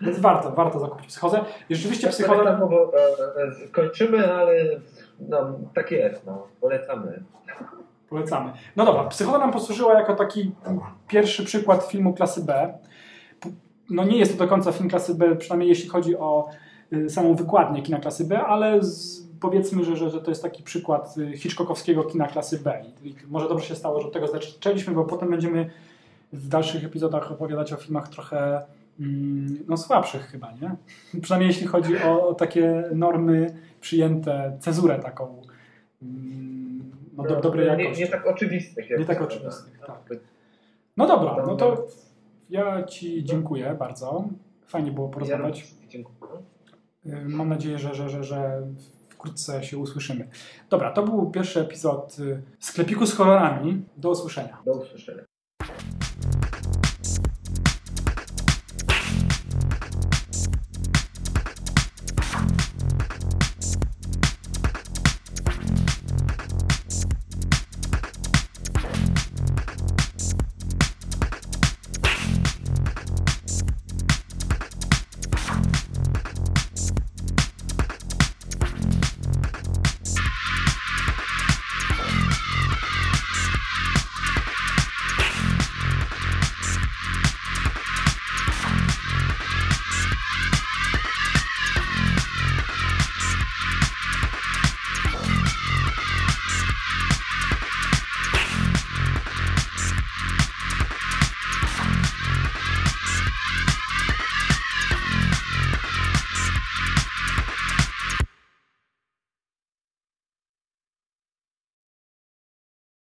Więc warto, warto zakupić psychozę. I rzeczywiście Tak, psychoza... bo, e, e, kończymy, ale no, tak jest, no, polecamy. Polecamy. No dobra, psychoza nam posłużyła jako taki pierwszy przykład filmu klasy B. No nie jest to do końca film klasy B, przynajmniej jeśli chodzi o y, samą wykładnię kina klasy B, ale z, powiedzmy, że, że, że to jest taki przykład y, Hitchcockowskiego kina klasy B. I, może dobrze się stało, że od tego zaczęliśmy, bo potem będziemy w dalszych epizodach opowiadać o filmach trochę mm, no, słabszych chyba, nie? (laughs) Przynajmniej jeśli chodzi o, o takie normy przyjęte, cezurę taką mm, no, do, dobrej nie, jakości. nie tak oczywistych. Nie tak oczywistych, prawda? tak. No dobra, no to Ja Ci dziękuję bardzo. Fajnie było porozmawiać. dziękuję. Y, Mam nadzieję, że, że, że, że wkrótce się usłyszymy. Dobra, to był pierwszy epizod y, sklepiku z horrorami. Do usłyszenia. Do usłyszenia.